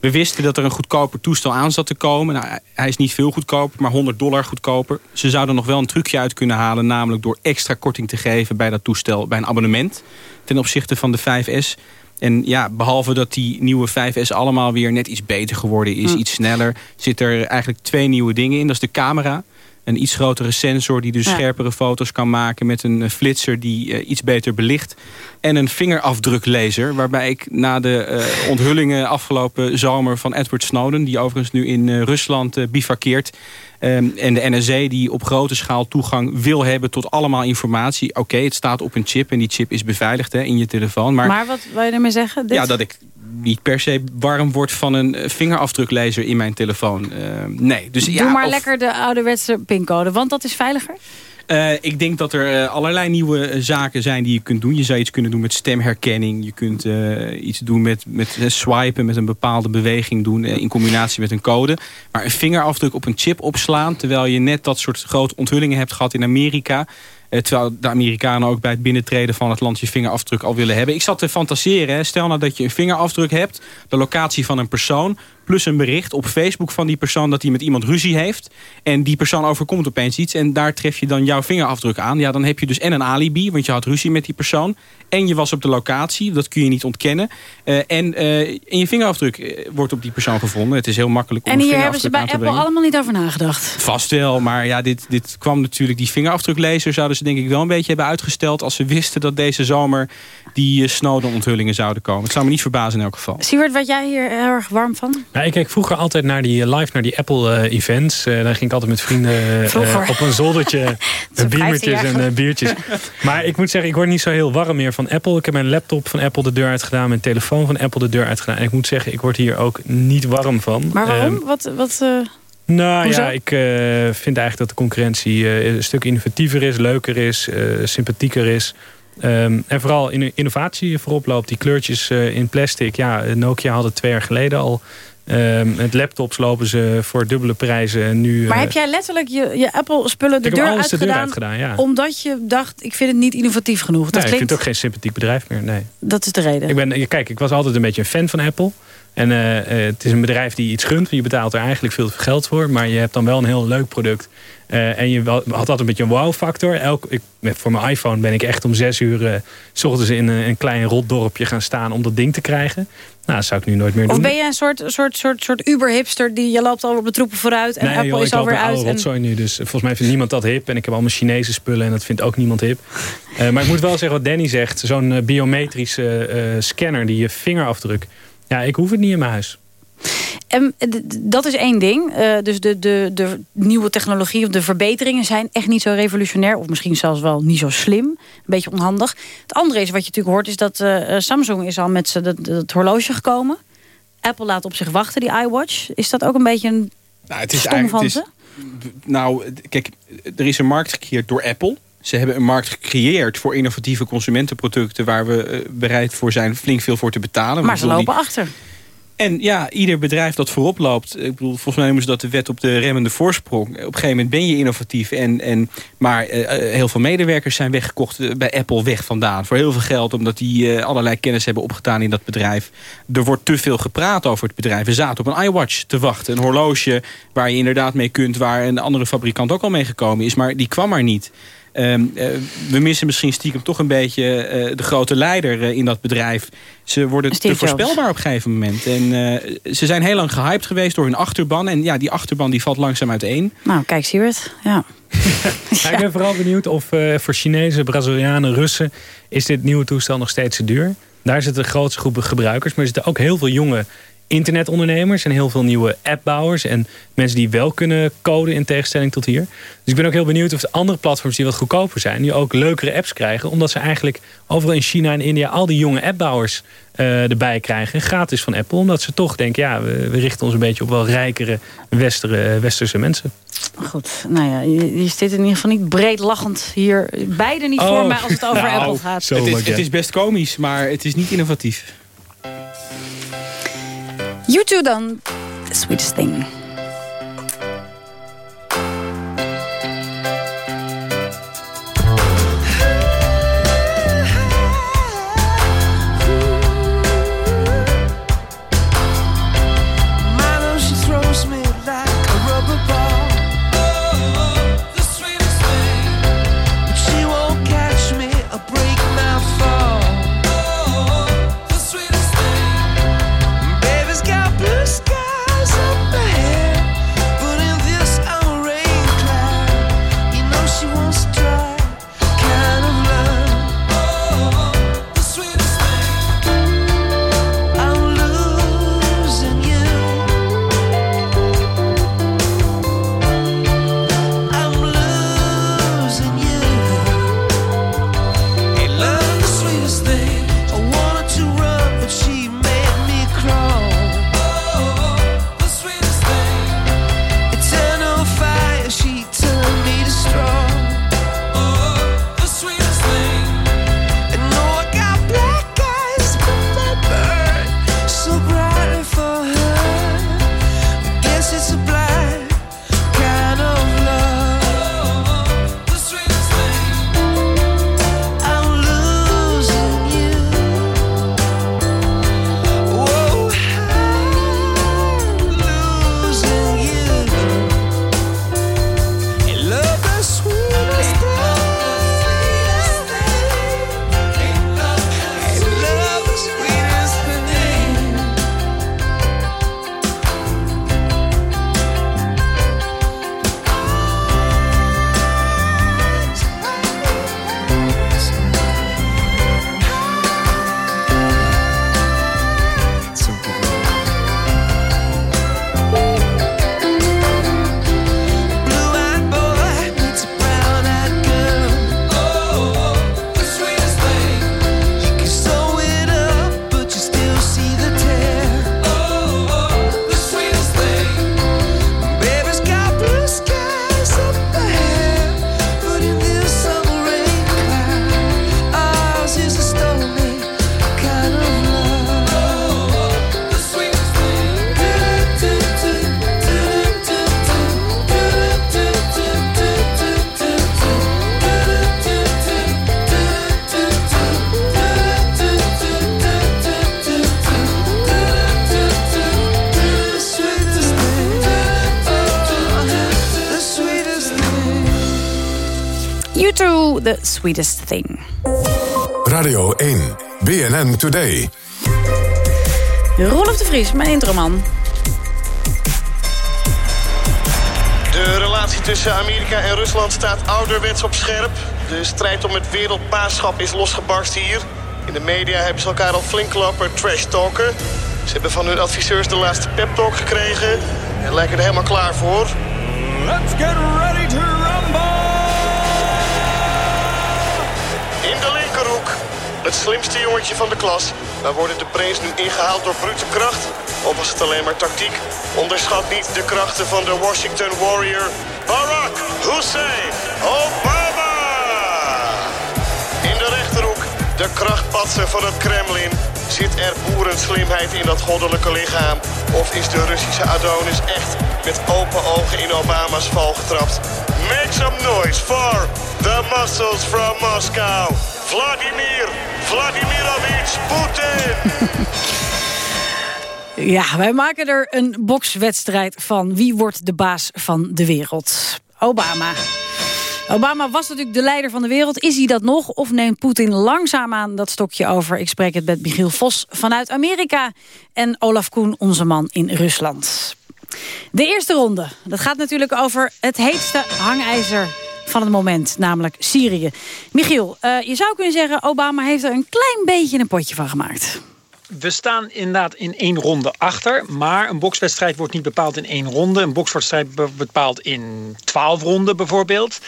We wisten dat er een goedkoper toestel aan zat te komen. Nou, hij is niet veel goedkoper, maar 100 dollar goedkoper. Ze zouden nog wel een trucje uit kunnen halen... namelijk door extra korting te geven bij dat toestel... bij een abonnement ten opzichte van de 5S. En ja, behalve dat die nieuwe 5S allemaal weer net iets beter geworden is, hm. iets sneller... zit er eigenlijk twee nieuwe dingen in. Dat is de camera. Een iets grotere sensor die dus scherpere foto's kan maken... met een flitser die iets beter belicht. En een vingerafdruklezer, waarbij ik na de onthullingen afgelopen zomer van Edward Snowden... die overigens nu in Rusland bivakkeert... Ehm, en de NSA die op grote schaal toegang wil hebben tot allemaal informatie. Oké, het staat op een chip en die chip is beveiligd hè, in je telefoon. Maar, maar wat wil je ermee zeggen? Ja, dat ik niet per se warm word van een vingerafdruklezer in mijn telefoon. Ehm, nee. Dus, Doe ja, maar lekker de ouderwetse pincode, want dat is veiliger? Uh, ik denk dat er uh, allerlei nieuwe uh, zaken zijn die je kunt doen. Je zou iets kunnen doen met stemherkenning. Je kunt iets doen met, met swipen, met een bepaalde beweging doen... in combinatie met een code. Maar een vingerafdruk op een chip opslaan... terwijl je net dat soort grote onthullingen hebt gehad in Amerika... terwijl de Amerikanen ook bij het binnentreden van het land je vingerafdruk al willen hebben. Ik zat te fantaseren. Stel nou dat je een vingerafdruk hebt. De locatie van een persoon plus een bericht op Facebook van die persoon dat hij met iemand ruzie heeft. En die persoon overkomt opeens iets en daar tref je dan jouw vingerafdruk aan. Ja, dan heb je dus en een alibi, want je had ruzie met die persoon. En je was op de locatie, dat kun je niet ontkennen. Uh, en uh, in je vingerafdruk eh, wordt op die persoon gevonden. Het is heel makkelijk om En hier hebben ze bij Apple allemaal niet over nagedacht? Vast wel, maar ja, dit, dit kwam natuurlijk... Die vingerafdruklezer zouden ze denk ik wel een beetje hebben uitgesteld... als ze wisten dat deze zomer die Snowden-onthullingen zouden komen. Het zou me niet verbazen in elk geval. Siewert, wat jij hier heel erg warm van? Ja, ik kijk vroeger altijd naar die live, naar die Apple-events. Uh, daar ging ik altijd met vrienden uh, op een zoldertje biemertjes en biertjes. Maar ik moet zeggen, ik word niet zo heel warm meer van Apple. Ik heb mijn laptop van Apple de deur uitgedaan, mijn telefoon van Apple de deur uitgedaan. En ik moet zeggen, ik word hier ook niet warm van. Maar waarom? Um, wat... wat nou Hoezo? ja, ik uh, vind eigenlijk dat de concurrentie uh, een stuk innovatiever is, leuker is, uh, sympathieker is. Um, en vooral in innovatie voorop loopt. Die kleurtjes in plastic. Ja, Nokia had het twee jaar geleden al. Um, met laptops lopen ze voor dubbele prijzen. En nu, maar heb jij letterlijk je, je Apple-spullen de, deur uitgedaan, de deur uitgedaan ja. omdat je dacht, ik vind het niet innovatief genoeg? Dat nee, klinkt... ik vind het ook geen sympathiek bedrijf meer. Nee. Dat is de reden. Ik ben, kijk, ik was altijd een beetje een fan van Apple. En uh, het is een bedrijf die iets gunt. Je betaalt er eigenlijk veel geld voor. Maar je hebt dan wel een heel leuk product. Uh, en je had altijd een beetje een wow-factor. Elk, ik, voor mijn iPhone ben ik echt om zes uur... Uh, s ochtends in een, een klein rotdorpje gaan staan om dat ding te krijgen. Nou, dat zou ik nu nooit meer doen. Of ben je een soort, soort, soort, soort Uber-hipster... die je loopt al op de troepen vooruit en nee, Apple joh, is alweer uit? Ik en... nu, dus volgens mij vindt niemand dat hip. En ik heb allemaal Chinese spullen en dat vindt ook niemand hip. uh, maar ik moet wel zeggen wat Danny zegt. Zo'n biometrische scanner die je vingerafdruk... Ja, ik hoef het niet in mijn huis. En dat is één ding. Uh, dus de, de, de nieuwe technologie of de verbeteringen zijn echt niet zo revolutionair. Of misschien zelfs wel niet zo slim. Een beetje onhandig. Het andere is wat je natuurlijk hoort is dat uh, Samsung is al met z'n het horloge gekomen. Apple laat op zich wachten, die iWatch. Is dat ook een beetje een nou, het is stom van ze? Nou, kijk, er is een markt gecreëerd door Apple. Ze hebben een markt gecreëerd voor innovatieve consumentenproducten... waar we bereid voor zijn flink veel voor te betalen. Maar ze lopen die... achter. En ja, ieder bedrijf dat voorop loopt... ik bedoel, volgens mij noemen ze dat de wet op de remmende voorsprong. Op een gegeven moment ben je innovatief. En, en, maar uh, heel veel medewerkers zijn weggekocht bij Apple weg vandaan. Voor heel veel geld, omdat die uh, allerlei kennis hebben opgedaan in dat bedrijf. Er wordt te veel gepraat over het bedrijf. We zaten op een iWatch te wachten. Een horloge waar je inderdaad mee kunt... waar een andere fabrikant ook al mee gekomen is. Maar die kwam maar niet. Um, uh, we missen misschien stiekem toch een beetje uh, de grote leider uh, in dat bedrijf. Ze worden Steve te voorspelbaar op een gegeven moment. En ze zijn heel lang gehyped geweest door hun achterban. En ja, die achterban die valt langzaam uiteen. Nou, kijk, Siewert. Ja. ja. Ik ben vooral benieuwd of voor Chinezen, Brazilianen, Russen... is dit nieuwe toestel nog steeds te duur. Daar zitten de grootste groepen gebruikers. Maar er zitten ook heel veel jonge internetondernemers en heel veel nieuwe appbouwers en mensen die wel kunnen coden in tegenstelling tot hier. Dus ik ben ook heel benieuwd of de andere platforms die wat goedkoper zijn, die ook leukere apps krijgen, omdat ze eigenlijk overal in China en India al die jonge appbouwers uh, erbij krijgen, gratis van Apple, omdat ze toch denken, ja, we, we richten ons een beetje op wel rijkere westere, westerse mensen. Goed, nou ja, je, je zit in ieder geval niet breed lachend hier, beide niet oh. voor mij als het over nou, Apple gaat. Het is, het is best komisch, maar het is niet innovatief. You dan, The Sweetest Thing. Sweetest Thing. Radio 1, BNN Today. Rolf de Vries, mijn introman. De relatie tussen Amerika en Rusland staat ouderwets op scherp. De strijd om het wereldbaasschap is losgebarst hier. In de media hebben ze elkaar al flink lopen trash talken. Ze hebben van hun adviseurs de laatste pep talk gekregen... en lijken er helemaal klaar voor. Let's get het slimste jongetje van de klas. Daar worden de prins nu ingehaald door brute kracht. Of was het alleen maar tactiek? Onderschat niet de krachten van de Washington Warrior... Barack Hussein Obama! In de rechterhoek, de krachtpatser van het Kremlin... Zit er boerenslimheid in dat goddelijke lichaam? Of is de Russische Adonis echt met open ogen in Obama's val getrapt? Make some noise for the muscles from Moscow. Vladimir Vladimirovich Putin. Ja, wij maken er een bokswedstrijd van. Wie wordt de baas van de wereld? Obama. Obama was natuurlijk de leider van de wereld. Is hij dat nog? Of neemt Poetin langzaamaan dat stokje over? Ik spreek het met Michiel Vos vanuit Amerika. En Olaf Koen, onze man in Rusland. De eerste ronde. Dat gaat natuurlijk over het heetste hangijzer van het moment, namelijk Syrië. Michiel, uh, je zou kunnen zeggen... Obama heeft er een klein beetje een potje van gemaakt. We staan inderdaad in één ronde achter. Maar een bokswedstrijd wordt niet bepaald in één ronde. Een bokswedstrijd wordt bepaald in twaalf ronden bijvoorbeeld.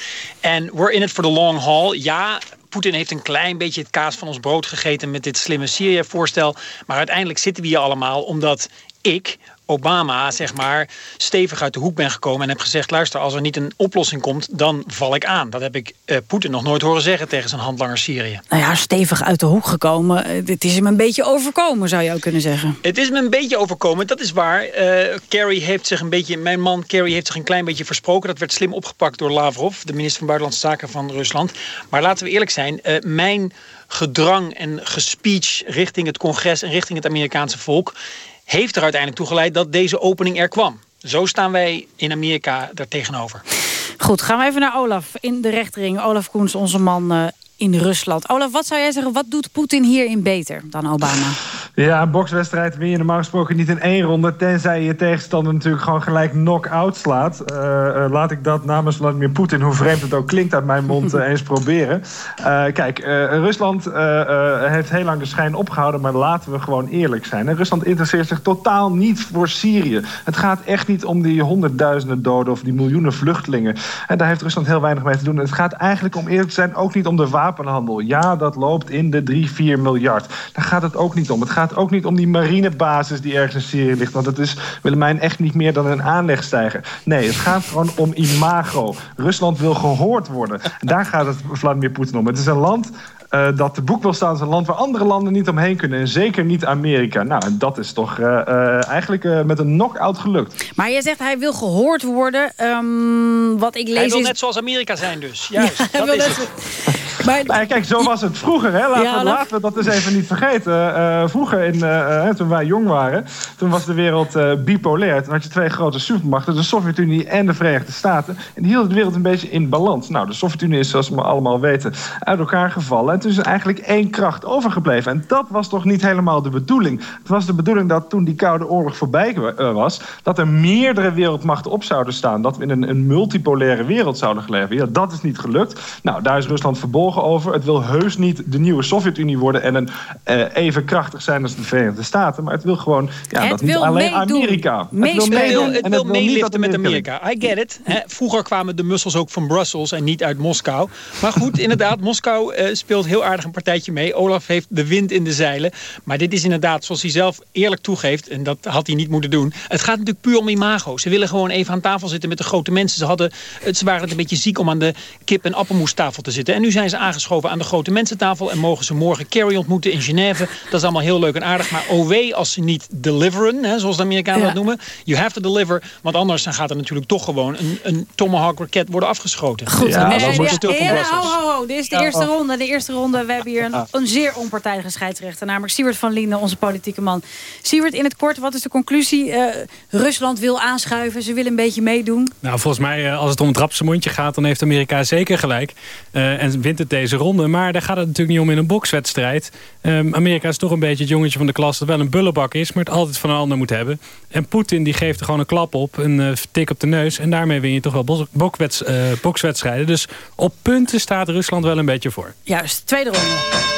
En we're in it for the long haul. Ja, Poetin heeft een klein beetje het kaas van ons brood gegeten... met dit slimme Syrië-voorstel. Maar uiteindelijk zitten we hier allemaal omdat ik Obama zeg maar stevig uit de hoek ben gekomen en heb gezegd... luister, als er niet een oplossing komt, dan val ik aan. Dat heb ik uh, Poetin nog nooit horen zeggen tegen zijn handlanger Syrië. Nou ja, stevig uit de hoek gekomen. Het is hem een beetje overkomen, zou je ook kunnen zeggen. Het is me een beetje overkomen, dat is waar. Uh, Kerry heeft zich een beetje, mijn man Kerry heeft zich een klein beetje versproken. Dat werd slim opgepakt door Lavrov, de minister van Buitenlandse Zaken van Rusland. Maar laten we eerlijk zijn, uh, mijn gedrang en gespeech richting het congres en richting het Amerikaanse volk heeft er uiteindelijk toe geleid dat deze opening er kwam. Zo staan wij in Amerika er tegenover. Goed, gaan we even naar Olaf in de rechtering. Olaf Koens, onze man uh, in Rusland. Olaf, wat zou jij zeggen, wat doet Poetin hierin beter dan Obama? Ja, een bokswedstrijd win je normaal gesproken niet in één ronde... tenzij je tegenstander natuurlijk gewoon gelijk knock-out slaat. Uh, uh, laat ik dat namens Vladimir Poetin, hoe vreemd het ook klinkt uit mijn mond, uh, eens proberen. kijk, Rusland heeft heel lang de schijn opgehouden... maar laten we gewoon eerlijk zijn. Rusland interesseert zich totaal niet voor Syrië. Het gaat echt niet om die honderdduizenden doden... of die miljoenen vluchtelingen. En daar heeft Rusland heel weinig mee te doen. Het gaat eigenlijk, om eerlijk te zijn, ook niet om de wapenhandel. Ja, dat loopt in de 3, 4 miljard. Daar gaat het ook niet om. Het gaat gaat ook niet om die marinebasis die ergens in Syrië ligt. Want het is Willemijn echt niet meer dan een aanlegstijger. Nee, het gaat gewoon om imago. Rusland wil gehoord worden. daar gaat het Vladimir Poetin om. Het is een land uh, dat de boek wil staan als een land waar andere landen niet omheen kunnen. En zeker niet Amerika. Nou, en dat is toch uh, uh, eigenlijk met een knock-out gelukt. Maar jij zegt hij wil gehoord worden. Um, wat ik lees hij wil is... net zoals Amerika zijn dus. Juist, ja, dat is het. Maar... maar... kijk, zo was het vroeger. Hè? Laten, ja, we, laten we dat eens even niet vergeten. vroeger, in, toen wij jong waren, toen was de wereld bipolair. Toen had je twee grote supermachten, de Sovjet-Unie en de Verenigde Staten. En die hielden de wereld een beetje in balans. Nou, de Sovjet-Unie is, zoals we allemaal weten, uit elkaar gevallen toen is er eigenlijk één kracht overgebleven. En dat was toch niet helemaal de bedoeling. Het was de bedoeling dat toen die Koude Oorlog voorbij eh, was... dat er meerdere wereldmachten op zouden staan. Dat we in een, een multipolaire wereld zouden geleven. Ja, dat is niet gelukt. Nou, daar is Rusland over. Het wil heus niet de nieuwe Sovjet-Unie worden... en een, uh, even krachtig zijn als de Verenigde Staten. Maar het wil gewoon... Ja, het dat niet alleen Amerika. Het wil meedoen. Het wil meeliften met Amerika. I get it. He, vroeger kwamen de mussels ook van Brussels en niet uit Moskou. Maar goed, inderdaad, Moskou uh, speelt heel aardig een partijtje mee. Olaf heeft de wind in de zeilen. Maar dit is inderdaad, zoals hij zelf eerlijk toegeeft... en dat had hij niet moeten doen... het gaat natuurlijk puur om imago. Ze willen gewoon even aan tafel zitten met de grote mensen. Ze, hadden, ze waren het een beetje ziek om aan de kip- en appelmoestafel te zitten. En nu zijn ze aangeschoven aan de grote mensentafel... en mogen ze morgen Kerry ontmoeten in Genève. Dat is allemaal heel leuk en aardig. Maar OW als ze niet deliveren, hè, zoals de Amerikanen dat noemen... you have to deliver, want anders dan gaat er natuurlijk toch gewoon... een, een Tomahawk raket worden afgeschoten. Goed, ja, nee, dat wordt ja, stil van ja, Brussels. ho, ho, ho. Dit is de Ja, eerste oh. ronde. De eerste ronde. We hebben hier een, een zeer onpartijdige scheidsrechter. Namelijk Siewert van Linden, onze politieke man. Siewert, in het kort, wat is de conclusie? Eh, Rusland wil aanschuiven. Ze willen een beetje meedoen. Nou, volgens mij, eh, als het om het rapse mondje gaat... dan heeft Amerika zeker gelijk. Eh, en wint het deze ronde. Maar daar gaat het natuurlijk niet om in een bokswedstrijd. Ehm, Amerika is toch een beetje het jongetje van de klas... dat wel een bullebak is, maar het altijd van een ander moet hebben. En Poetin die geeft er gewoon een klap op, een eh, tik op de neus... en daarmee win je toch wel bokweds- eh, bokswedstrijden. Dus op punten staat Rusland wel een beetje voor. Juist, tweede ronde.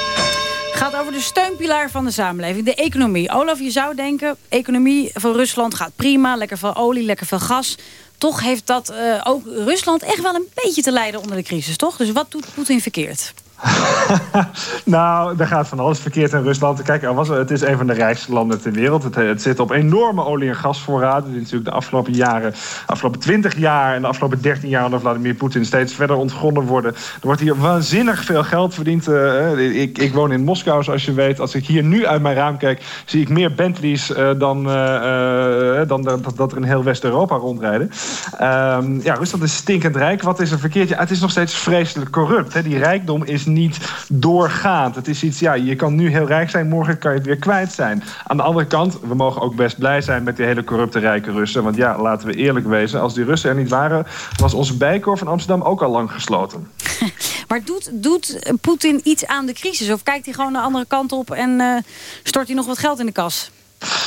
Gaat over de steunpilaar van de samenleving, de economie. Olaf, je zou denken, economie van Rusland gaat prima. Lekker veel olie, lekker veel gas. Toch heeft dat eh, ook Rusland echt wel een beetje te lijden onder de crisis, toch? Dus wat doet Poetin verkeerd? Nou, er gaat van alles verkeerd in Rusland. Kijk, het is een van de rijkste landen ter wereld. Het, het zit op enorme olie- en gasvoorraden. Die natuurlijk de afgelopen jaren, afgelopen 20 jaar en de afgelopen 13 jaar onder Vladimir Poetin steeds verder ontgonnen worden. Er wordt hier waanzinnig veel geld verdiend. Eh, ik, ik woon in Moskou, zoals je weet. Als ik hier nu uit mijn raam kijk, zie ik meer Bentleys eh, dan, eh, dan dat, dat er in heel West-Europa rondrijden. Ehm, ja, Rusland is stinkend rijk. Wat is er verkeerd? Het is nog steeds vreselijk corrupt. Hè. Die rijkdom is niet doorgaand. Het is iets, ja, je kan nu heel rijk zijn, morgen kan je het weer kwijt zijn. Aan de andere kant, we mogen ook best blij zijn met die hele corrupte rijke Russen. Want ja, laten we eerlijk wezen, als die Russen er niet waren, was onze bijkorf van Amsterdam ook al lang gesloten. Maar doet, doet Poetin iets aan de crisis? Of kijkt hij gewoon de andere kant op en eh, stort hij nog wat geld in de kas?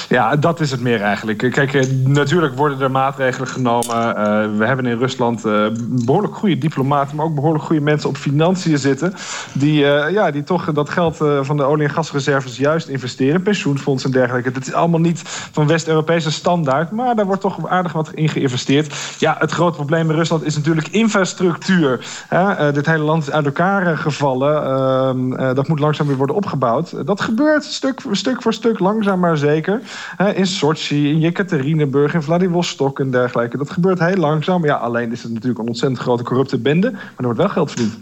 Ja, dat is het meer eigenlijk. Kijk, eh, natuurlijk worden er maatregelen genomen. Eh, we hebben in Rusland eh, behoorlijk goede diplomaten... maar ook behoorlijk goede mensen op financiën zitten... die, ja, die toch dat geld van de olie- en gasreserves juist investeren. Pensioenfondsen en dergelijke. Dat is allemaal niet van West-Europese standaard... maar daar wordt toch aardig wat in geïnvesteerd. Ja, het grote probleem in Rusland is natuurlijk infrastructuur. Hè? Dit hele land is uit elkaar gevallen. Ehm, eh, dat moet langzaam weer worden opgebouwd. Dat gebeurt stuk, stuk voor stuk, langzaam maar zeker. In Sochi, in Jekaterinburg, in Vladivostok en dergelijke. Dat gebeurt heel langzaam. Ja, alleen is het natuurlijk een ontzettend grote corrupte bende. Maar er wordt wel geld verdiend.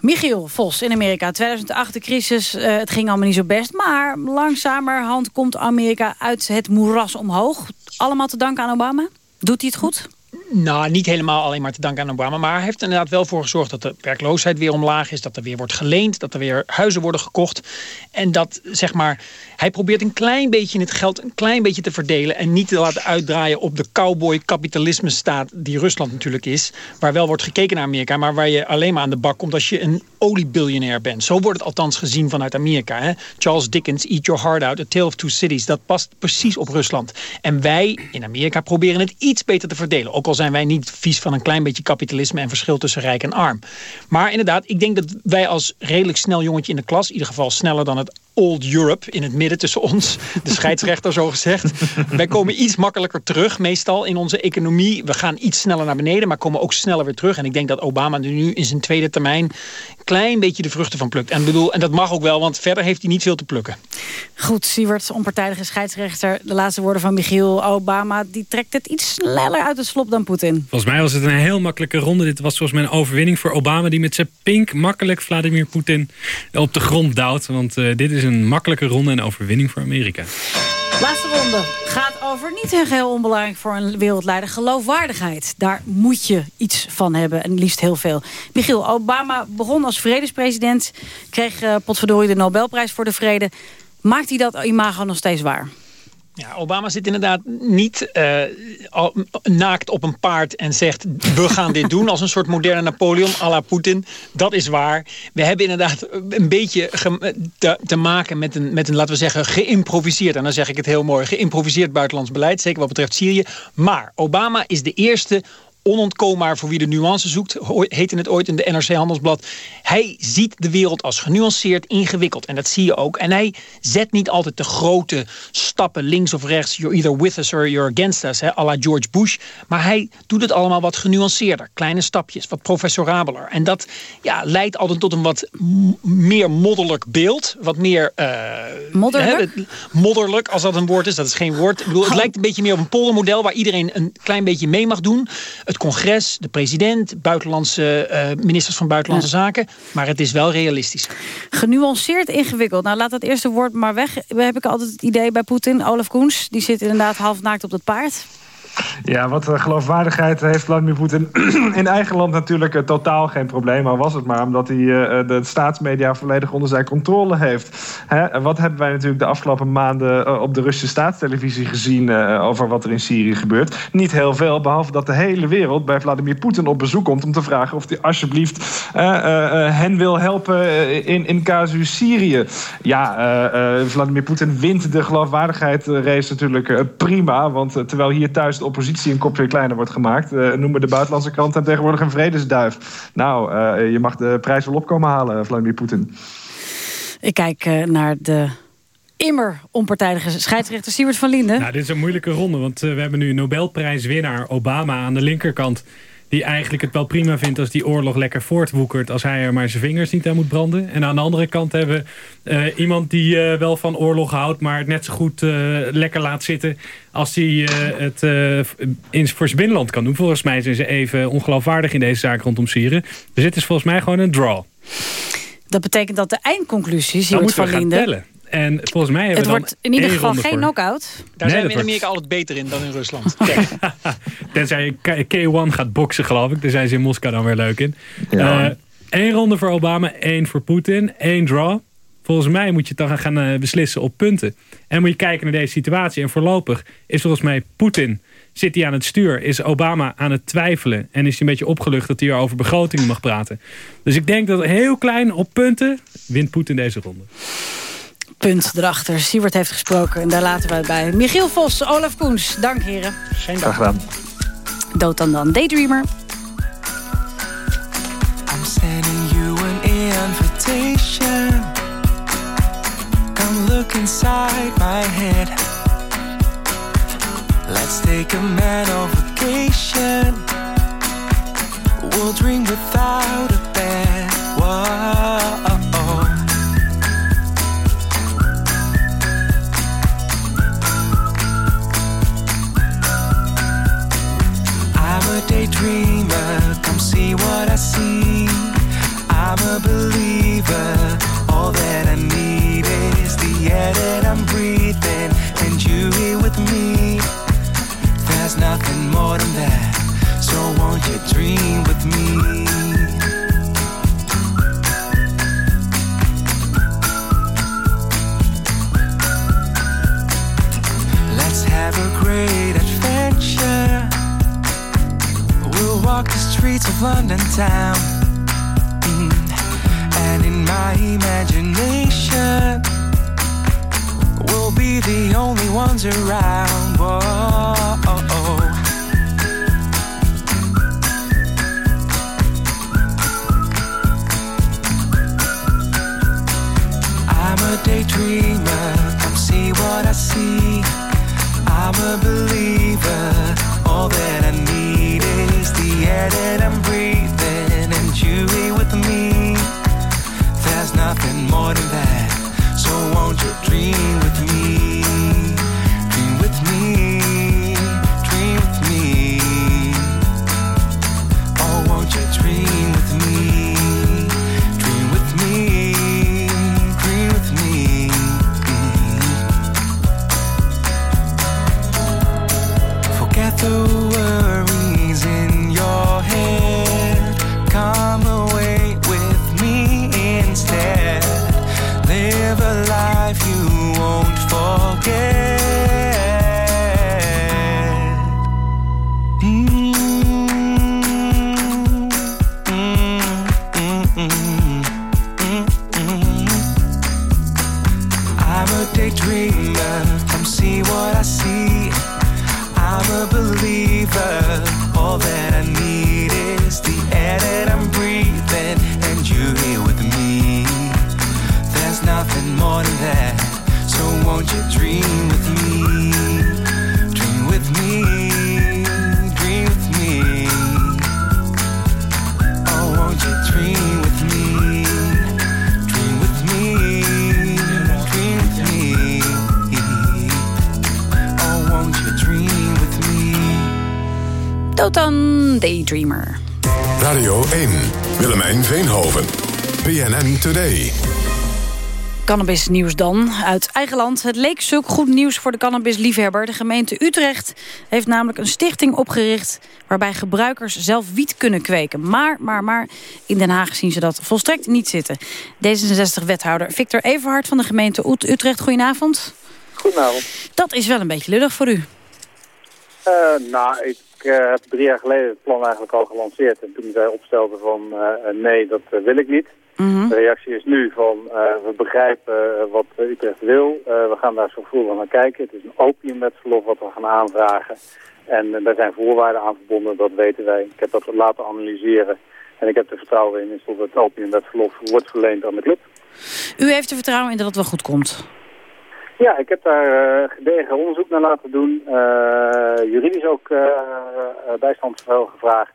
Michiel Vos in Amerika, 2008 de crisis, eh, het ging allemaal niet zo best. Maar langzamerhand komt Amerika uit het moeras omhoog. Allemaal te danken aan Obama? Doet hij het goed? Nou, niet helemaal alleen maar te danken aan Obama. Maar hij heeft er inderdaad wel voor gezorgd dat de werkloosheid weer omlaag is. Dat er weer wordt geleend. Dat er weer huizen worden gekocht. En dat, zeg maar, hij probeert een klein beetje het geld een klein beetje te verdelen. En niet te laten uitdraaien op de cowboy-kapitalisme staat die Rusland natuurlijk is. Waar wel wordt gekeken naar Amerika. Maar waar je alleen maar aan de bak komt als je een oliebiljonair bent. Zo wordt het althans gezien vanuit Amerika. Hè? Charles Dickens, Eat Your Heart Out, A Tale of Two Cities. Dat past precies op Rusland. En wij in Amerika proberen het iets beter te verdelen. Ook al zijn wij niet vies van een klein beetje kapitalisme en verschil tussen rijk en arm. Maar inderdaad, ik denk dat wij als redelijk snel jongetje in de klas, in ieder geval sneller dan het Old Europe in het midden tussen ons, de scheidsrechter zo gezegd. Wij komen iets makkelijker terug meestal in onze economie. We gaan iets sneller naar beneden, maar komen ook sneller weer terug. En ik denk dat Obama nu in zijn tweede termijn klein beetje de vruchten van plukt. En, bedoel, en dat mag ook wel, want verder heeft hij niet veel te plukken. Goed, Siewert, onpartijdige scheidsrechter. De laatste woorden van Michiel Obama. Die trekt het iets sneller uit het slop dan Poetin. Volgens mij was het een heel makkelijke ronde. Dit was volgens mij een overwinning voor Obama... die met zijn pink makkelijk Vladimir Poetin op de grond duwt. Want eh, dit is een makkelijke ronde en overwinning voor Amerika. Laatste ronde gaat over niet heel onbelangrijk voor een wereldleider. Geloofwaardigheid. Daar moet je iets van hebben en liefst heel veel. Michiel, Obama begon als vredespresident. Kreeg uh, potverdorie de Nobelprijs voor de vrede. Maakt hij dat imago nog steeds waar? Ja, Obama zit inderdaad niet al, naakt op een paard en zegt... we gaan dit doen als een soort moderne Napoleon à la Poetin. Dat is waar. We hebben inderdaad een beetje te, te, maken met een, met een, laten we zeggen, geïmproviseerd... en dan zeg ik het heel mooi, geïmproviseerd buitenlands beleid. Zeker wat betreft Syrië. Maar Obama is de eerste onontkoombaar voor wie de nuance zoekt, heette het ooit in de NRC Handelsblad. Hij ziet de wereld als genuanceerd, ingewikkeld. En dat zie je ook. En hij zet niet altijd de grote stappen links of rechts. You're either with us or you're against us, hè, à la George Bush. Maar hij doet het allemaal wat genuanceerder. Kleine stapjes, wat professorabeler. En dat ja, leidt altijd tot een wat meer modderlijk beeld. Wat meer... Uh, modderlijk? Hè, modderlijk, als dat een woord is. Dat is geen woord. Ik bedoel, het lijkt een beetje meer op een poldermodel... waar iedereen een klein beetje mee mag doen. Het congres, de president, buitenlandse uh, ministers van Buitenlandse Zaken. Maar het is wel realistisch. Genuanceerd ingewikkeld. Nou, laat dat eerste woord maar weg. We heb ik altijd het idee bij Poetin. Olaf Koens, die zit inderdaad half naakt op dat paard. Ja, wat uh, geloofwaardigheid heeft Vladimir Poetin in eigen land natuurlijk uh, totaal geen probleem. Al was het maar omdat hij uh, de staatsmedia volledig onder zijn controle heeft. Wat hebben wij natuurlijk de afgelopen maanden op de Russische staatstelevisie gezien over wat er in Syrië gebeurt? Niet heel veel, behalve dat de hele wereld bij Vladimir Poetin op bezoek komt om te vragen of hij alsjeblieft hen wil helpen in, in casus Syrië. Ja, Vladimir Poetin wint de geloofwaardigheid-race natuurlijk prima, want terwijl hier thuis de oppositie een kopje kleiner wordt gemaakt... Uh, noemen de buitenlandse kranten hem tegenwoordig een vredesduif. Nou, uh, je mag de prijs wel opkomen halen, Vladimir Poetin. Ik kijk uh, naar de immer onpartijdige scheidsrechter Siebert van Linden. Nou, dit is een moeilijke ronde, want we hebben nu Nobelprijswinnaar Obama aan de linkerkant die eigenlijk het wel prima vindt als die oorlog lekker voortwoekert... als hij er maar zijn vingers niet aan moet branden. En aan de andere kant hebben we uh, iemand die uh, wel van oorlog houdt... maar het net zo goed uh, lekker laat zitten als hij het in, voor zijn binnenland kan doen. Volgens mij zijn ze even ongeloofwaardig in deze zaak rondom Syrië. Dus het is volgens mij gewoon een draw. Dat betekent dat de eindconclusies hier van Linden... En volgens mij hebben het wordt in ieder geval geen knockout. Daar zijn we in Amerika altijd beter in dan in Rusland. Tenzij K1 gaat boksen, geloof ik. Daar zijn ze in Moskou dan weer leuk in. Eén uh, ronde voor Obama, één voor Poetin, één draw. Volgens mij moet je dan gaan uh, beslissen op punten. En moet je kijken naar deze situatie. En voorlopig is volgens mij Poetin zit hij aan het stuur. Is Obama aan het twijfelen. En is hij een beetje opgelucht dat hij over begrotingen mag praten. Dus ik denk dat heel klein op punten wint Poetin deze ronde punt erachter. Siewert heeft gesproken en daar laten we het bij. Michiel Vos, Olaf Koens, dank heren. Geen dank. gedaan. Dood dan dan, Daydreamer. I'm sending you an invitation Come look inside my head Let's take a mental vacation We'll dream without a believer, all that I need is the air that I'm breathing, and you here with me. There's nothing more than that, so won't you dream with me? Let's have a great adventure. We'll walk the streets of London town. Imagination, we'll be the only ones around. Whoa. I'm a daydreamer, come see what I see. I'm a believer, all that I need is the air that I'm breathing, and you nothing more than that, so won't you dream with me? Cannabis nieuws dan, uit eigen land. Het leek zulk goed nieuws voor de cannabisliefhebber. De gemeente Utrecht heeft namelijk een stichting opgericht... waarbij gebruikers zelf wiet kunnen kweken. Maar, maar, maar, in Den Haag zien ze dat volstrekt niet zitten. D66-wethouder Victor Everhard van de gemeente Utrecht, goedenavond. Goedenavond. Dat is wel een beetje lullig voor u. Uh, nou, ik uh, heb drie jaar geleden het plan eigenlijk al gelanceerd. En toen zij opstelden van uh, nee, dat wil ik niet. De reactie is nu van, uh, we begrijpen wat Utrecht wil. Uh, we gaan daar zorgvuldig naar kijken. Het is een opiumwetsverlof wat we gaan aanvragen. En uh, daar zijn voorwaarden aan verbonden, dat weten wij. Ik heb dat laten analyseren. En ik heb er vertrouwen in dat het opiumwetsverlof wordt verleend aan de club. U heeft er vertrouwen in dat het wel goed komt? Ja, ik heb daar gedegen onderzoek naar laten doen. juridisch ook bijstand gevraagd.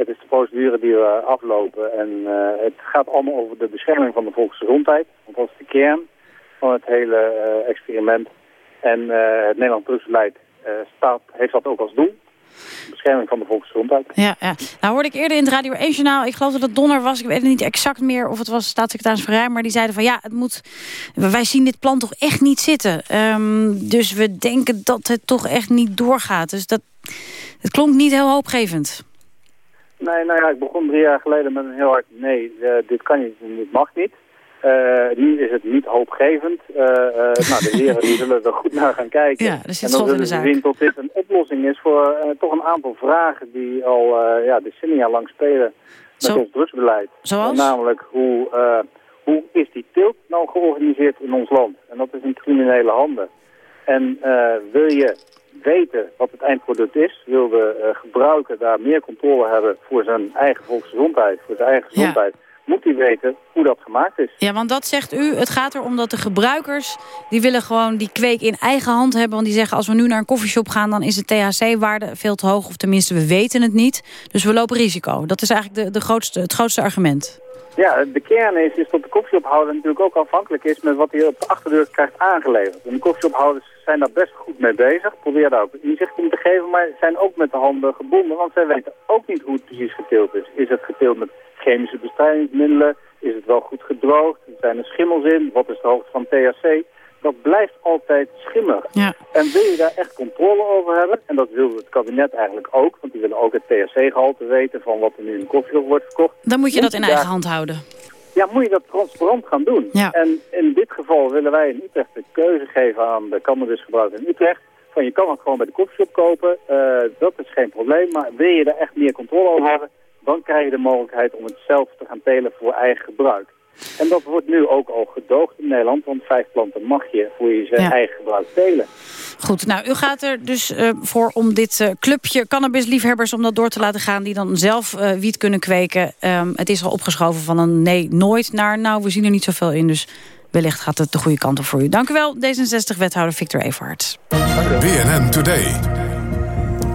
Het is de procedure die we aflopen en uh, het gaat allemaal over de bescherming van de volksgezondheid. Dat is de kern van het hele uh, experiment. En uh, het Nederlands drugsbeleid staat, heeft dat ook als doel. Bescherming van de volksgezondheid. Ja, ja. Nou hoorde ik eerder in het Radio 1 journaal, ik geloof dat het Donner was, ik weet het niet exact meer of het was staatssecretaris Van Rij, maar die zeiden van ja, het moet, wij zien dit plan toch echt niet zitten. Um, dus we denken dat het toch echt niet doorgaat. Dus dat, het klonk niet heel hoopgevend. Nee, nou ja, ik begon drie jaar geleden met een heel hard nee, uh, dit kan niet, dit mag niet. Uh, nu is het niet hoopgevend. Uh, nou, de heren die zullen er goed naar gaan kijken. Ja, en dan zullen ze zien dat dit een oplossing is voor toch een aantal vragen die al ja, decennia lang spelen met Zo, ons drugsbeleid. Zoals? namelijk, hoe, hoe is die teelt nou georganiseerd in ons land? En dat is in criminele handen. En wil je weten wat het eindproduct is, wil de uh, gebruiker daar meer controle hebben voor zijn eigen volksgezondheid, voor zijn eigen gezondheid, ja. moet hij weten hoe dat gemaakt is. Ja, want dat zegt u, het gaat erom dat de gebruikers, die willen gewoon die kweek in eigen hand hebben, want die zeggen als we nu naar een koffieshop gaan, dan is de THC-waarde veel te hoog, of tenminste we weten het niet, dus we lopen risico. Dat is eigenlijk de, de grootste, het grootste argument. Ja, de kern is, dat de koffieshophouder natuurlijk ook afhankelijk is met wat hij op de achterdeur krijgt aangeleverd. En de koffieshophouders zijn daar best goed mee bezig, proberen daar ook inzicht in te geven, maar zijn ook met de handen gebonden, want zij weten ook niet hoe het precies geteeld is. Is het geteeld met chemische bestrijdingsmiddelen? Is het wel goed gedroogd? Zijn er schimmels in? Wat is de hoogte van THC? Dat blijft altijd schimmig. Ja. En wil je daar echt controle over hebben, en dat wil het kabinet eigenlijk ook, want die willen ook het THC-gehalte weten van wat er nu in koffieshop wordt verkocht. Dan moet je dat in eigen hand houden. Ja, moet je dat transparant gaan doen. Ja. En in dit geval willen wij in Utrecht de keuze geven aan de cannabisgebruiker in Utrecht. Van je kan het gewoon bij de koffieshop kopen, uh, dat is geen probleem. Maar wil je daar echt meer controle over hebben, dan krijg je de mogelijkheid om het zelf te gaan telen voor eigen gebruik. En dat wordt nu ook al gedoogd in Nederland, want vijf planten mag je voor je ja. eigen gebruik telen. Goed, nou, u gaat er dus uh, voor om dit uh, clubje cannabisliefhebbers... om dat door te laten gaan, die dan zelf uh, wiet kunnen kweken. Um, het is al opgeschoven van een nee, nooit naar... nou, we zien er niet zoveel in, dus wellicht gaat het de goede kant op voor u. Dank u wel, D66-wethouder Victor Everhard. BNN Today.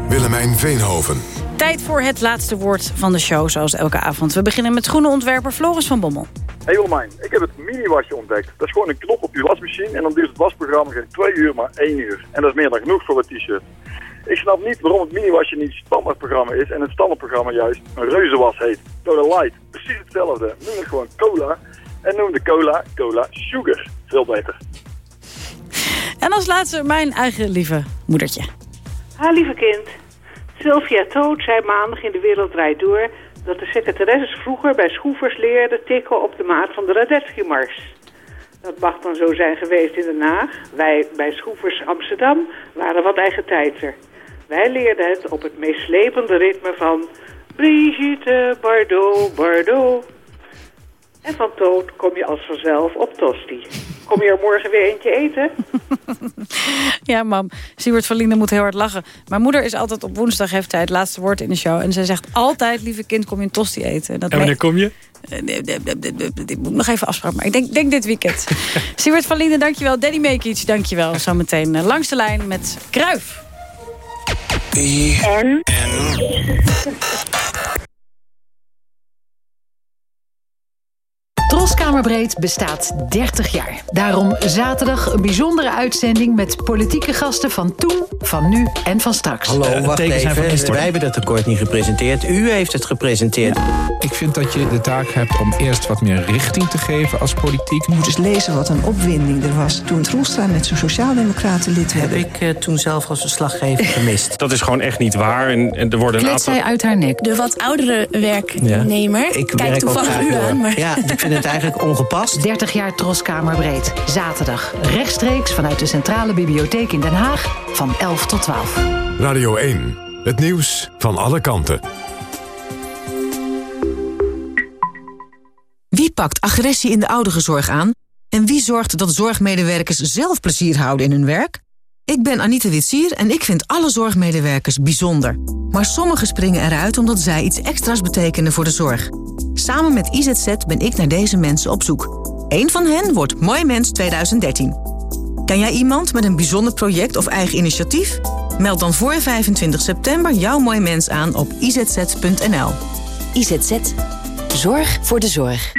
Willemijn Veenhoven. Tijd voor het laatste woord van de show, zoals elke avond. We beginnen met schoenenontwerper Floris van Bommel. Hey Willemijn, ik heb het mini-wasje ontdekt. Dat is gewoon een knop op je wasmachine en dan duurt het wasprogramma geen twee uur, maar één uur. En dat is meer dan genoeg voor een t-shirt. Ik snap niet waarom het mini-wasje niet standaardprogramma is en het standaardprogramma juist een reuzenwas heet. Total Light, precies hetzelfde. Noem het gewoon cola en noem de cola Cola Sugar. Veel beter. En als laatste mijn eigen lieve moedertje. Ha, lieve kind. Sylvia Toot zei maandag in De Wereld Draait Door... dat de secretaresses vroeger bij schroevers leerden tikken op de maat van de Radetzky-mars. Dat mag dan zo zijn geweest in Den Haag. Wij bij schroevers Amsterdam waren wat eigen tijdser. Wij leerden het op het meeslepende ritme van... Brigitte, Bardot, Bardot. En van Toot kom je als vanzelf op Tosti. Kom je er morgen weer eentje eten? ja, mam. Siewert van Linden moet heel hard lachen. Mijn moeder is altijd op woensdag, heeft zij het laatste woord in de show. En zij zegt altijd, lieve kind, kom je een tosti eten. Dat en wanneer kom je? Ik moet nog even afspraken, maar ik denk, denk dit weekend. Siewert van Linden, dankjewel. Danny Mekic, dankjewel. Zometeen langs de lijn met Kruif. En? Troskamerbreed bestaat 30 jaar. Daarom zaterdag een bijzondere uitzending met politieke gasten van toen, van nu en van straks. Hallo, wacht even. Wij hebben dat tekort niet gepresenteerd. U heeft het gepresenteerd. Ik vind dat je de taak hebt om eerst wat meer richting te geven als politiek. Je moet eens lezen wat een opwinding er was toen Troelstra met zijn sociaaldemocraten lid werd. Heb ik uh, toen zelf als verslaggever gemist. Dat is gewoon echt niet waar. En, en er worden een aantal... zij uit haar nek. De wat oudere werknemer. Ja. Ik Kijk toevallig u aan. Maar... Ja, ik vind het eigenlijk ongepast. 30 jaar Troskamerbreed. Zaterdag. Rechtstreeks vanuit de Centrale Bibliotheek in Den Haag. Van 11 tot 12. Radio 1. Het nieuws van alle kanten. Wie pakt agressie in de ouderenzorg aan? En wie zorgt dat zorgmedewerkers zelf plezier houden in hun werk? Ik ben Anita Witsier en ik vind alle zorgmedewerkers bijzonder. Maar sommigen springen eruit omdat zij iets extra's betekenen voor de zorg. Samen met IZZ ben ik naar deze mensen op zoek. Eén van hen wordt Mooi Mens 2013. Ken jij iemand met een bijzonder project of eigen initiatief? Meld dan voor 25 september jouw Mooi Mens aan op izz.nl. IZZ. Zorg voor de zorg.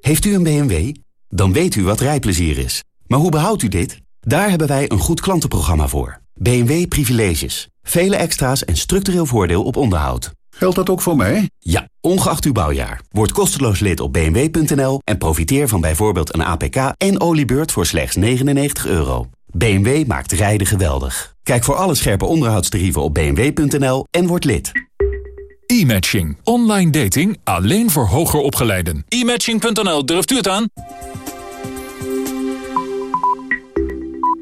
Heeft u een BMW? Dan weet u wat rijplezier is. Maar hoe behoudt u dit? Daar hebben wij een goed klantenprogramma voor. BMW Privileges. Vele extra's en structureel voordeel op onderhoud. Geldt dat ook voor mij? Ja, ongeacht uw bouwjaar. Word kosteloos lid op bmw.nl en profiteer van bijvoorbeeld een APK en oliebeurt voor slechts 99 euro. BMW maakt rijden geweldig. Kijk voor alle scherpe onderhoudstarieven op bmw.nl en word lid. E-matching. Online dating alleen voor hoger opgeleiden. E-matching.nl, durft u het aan?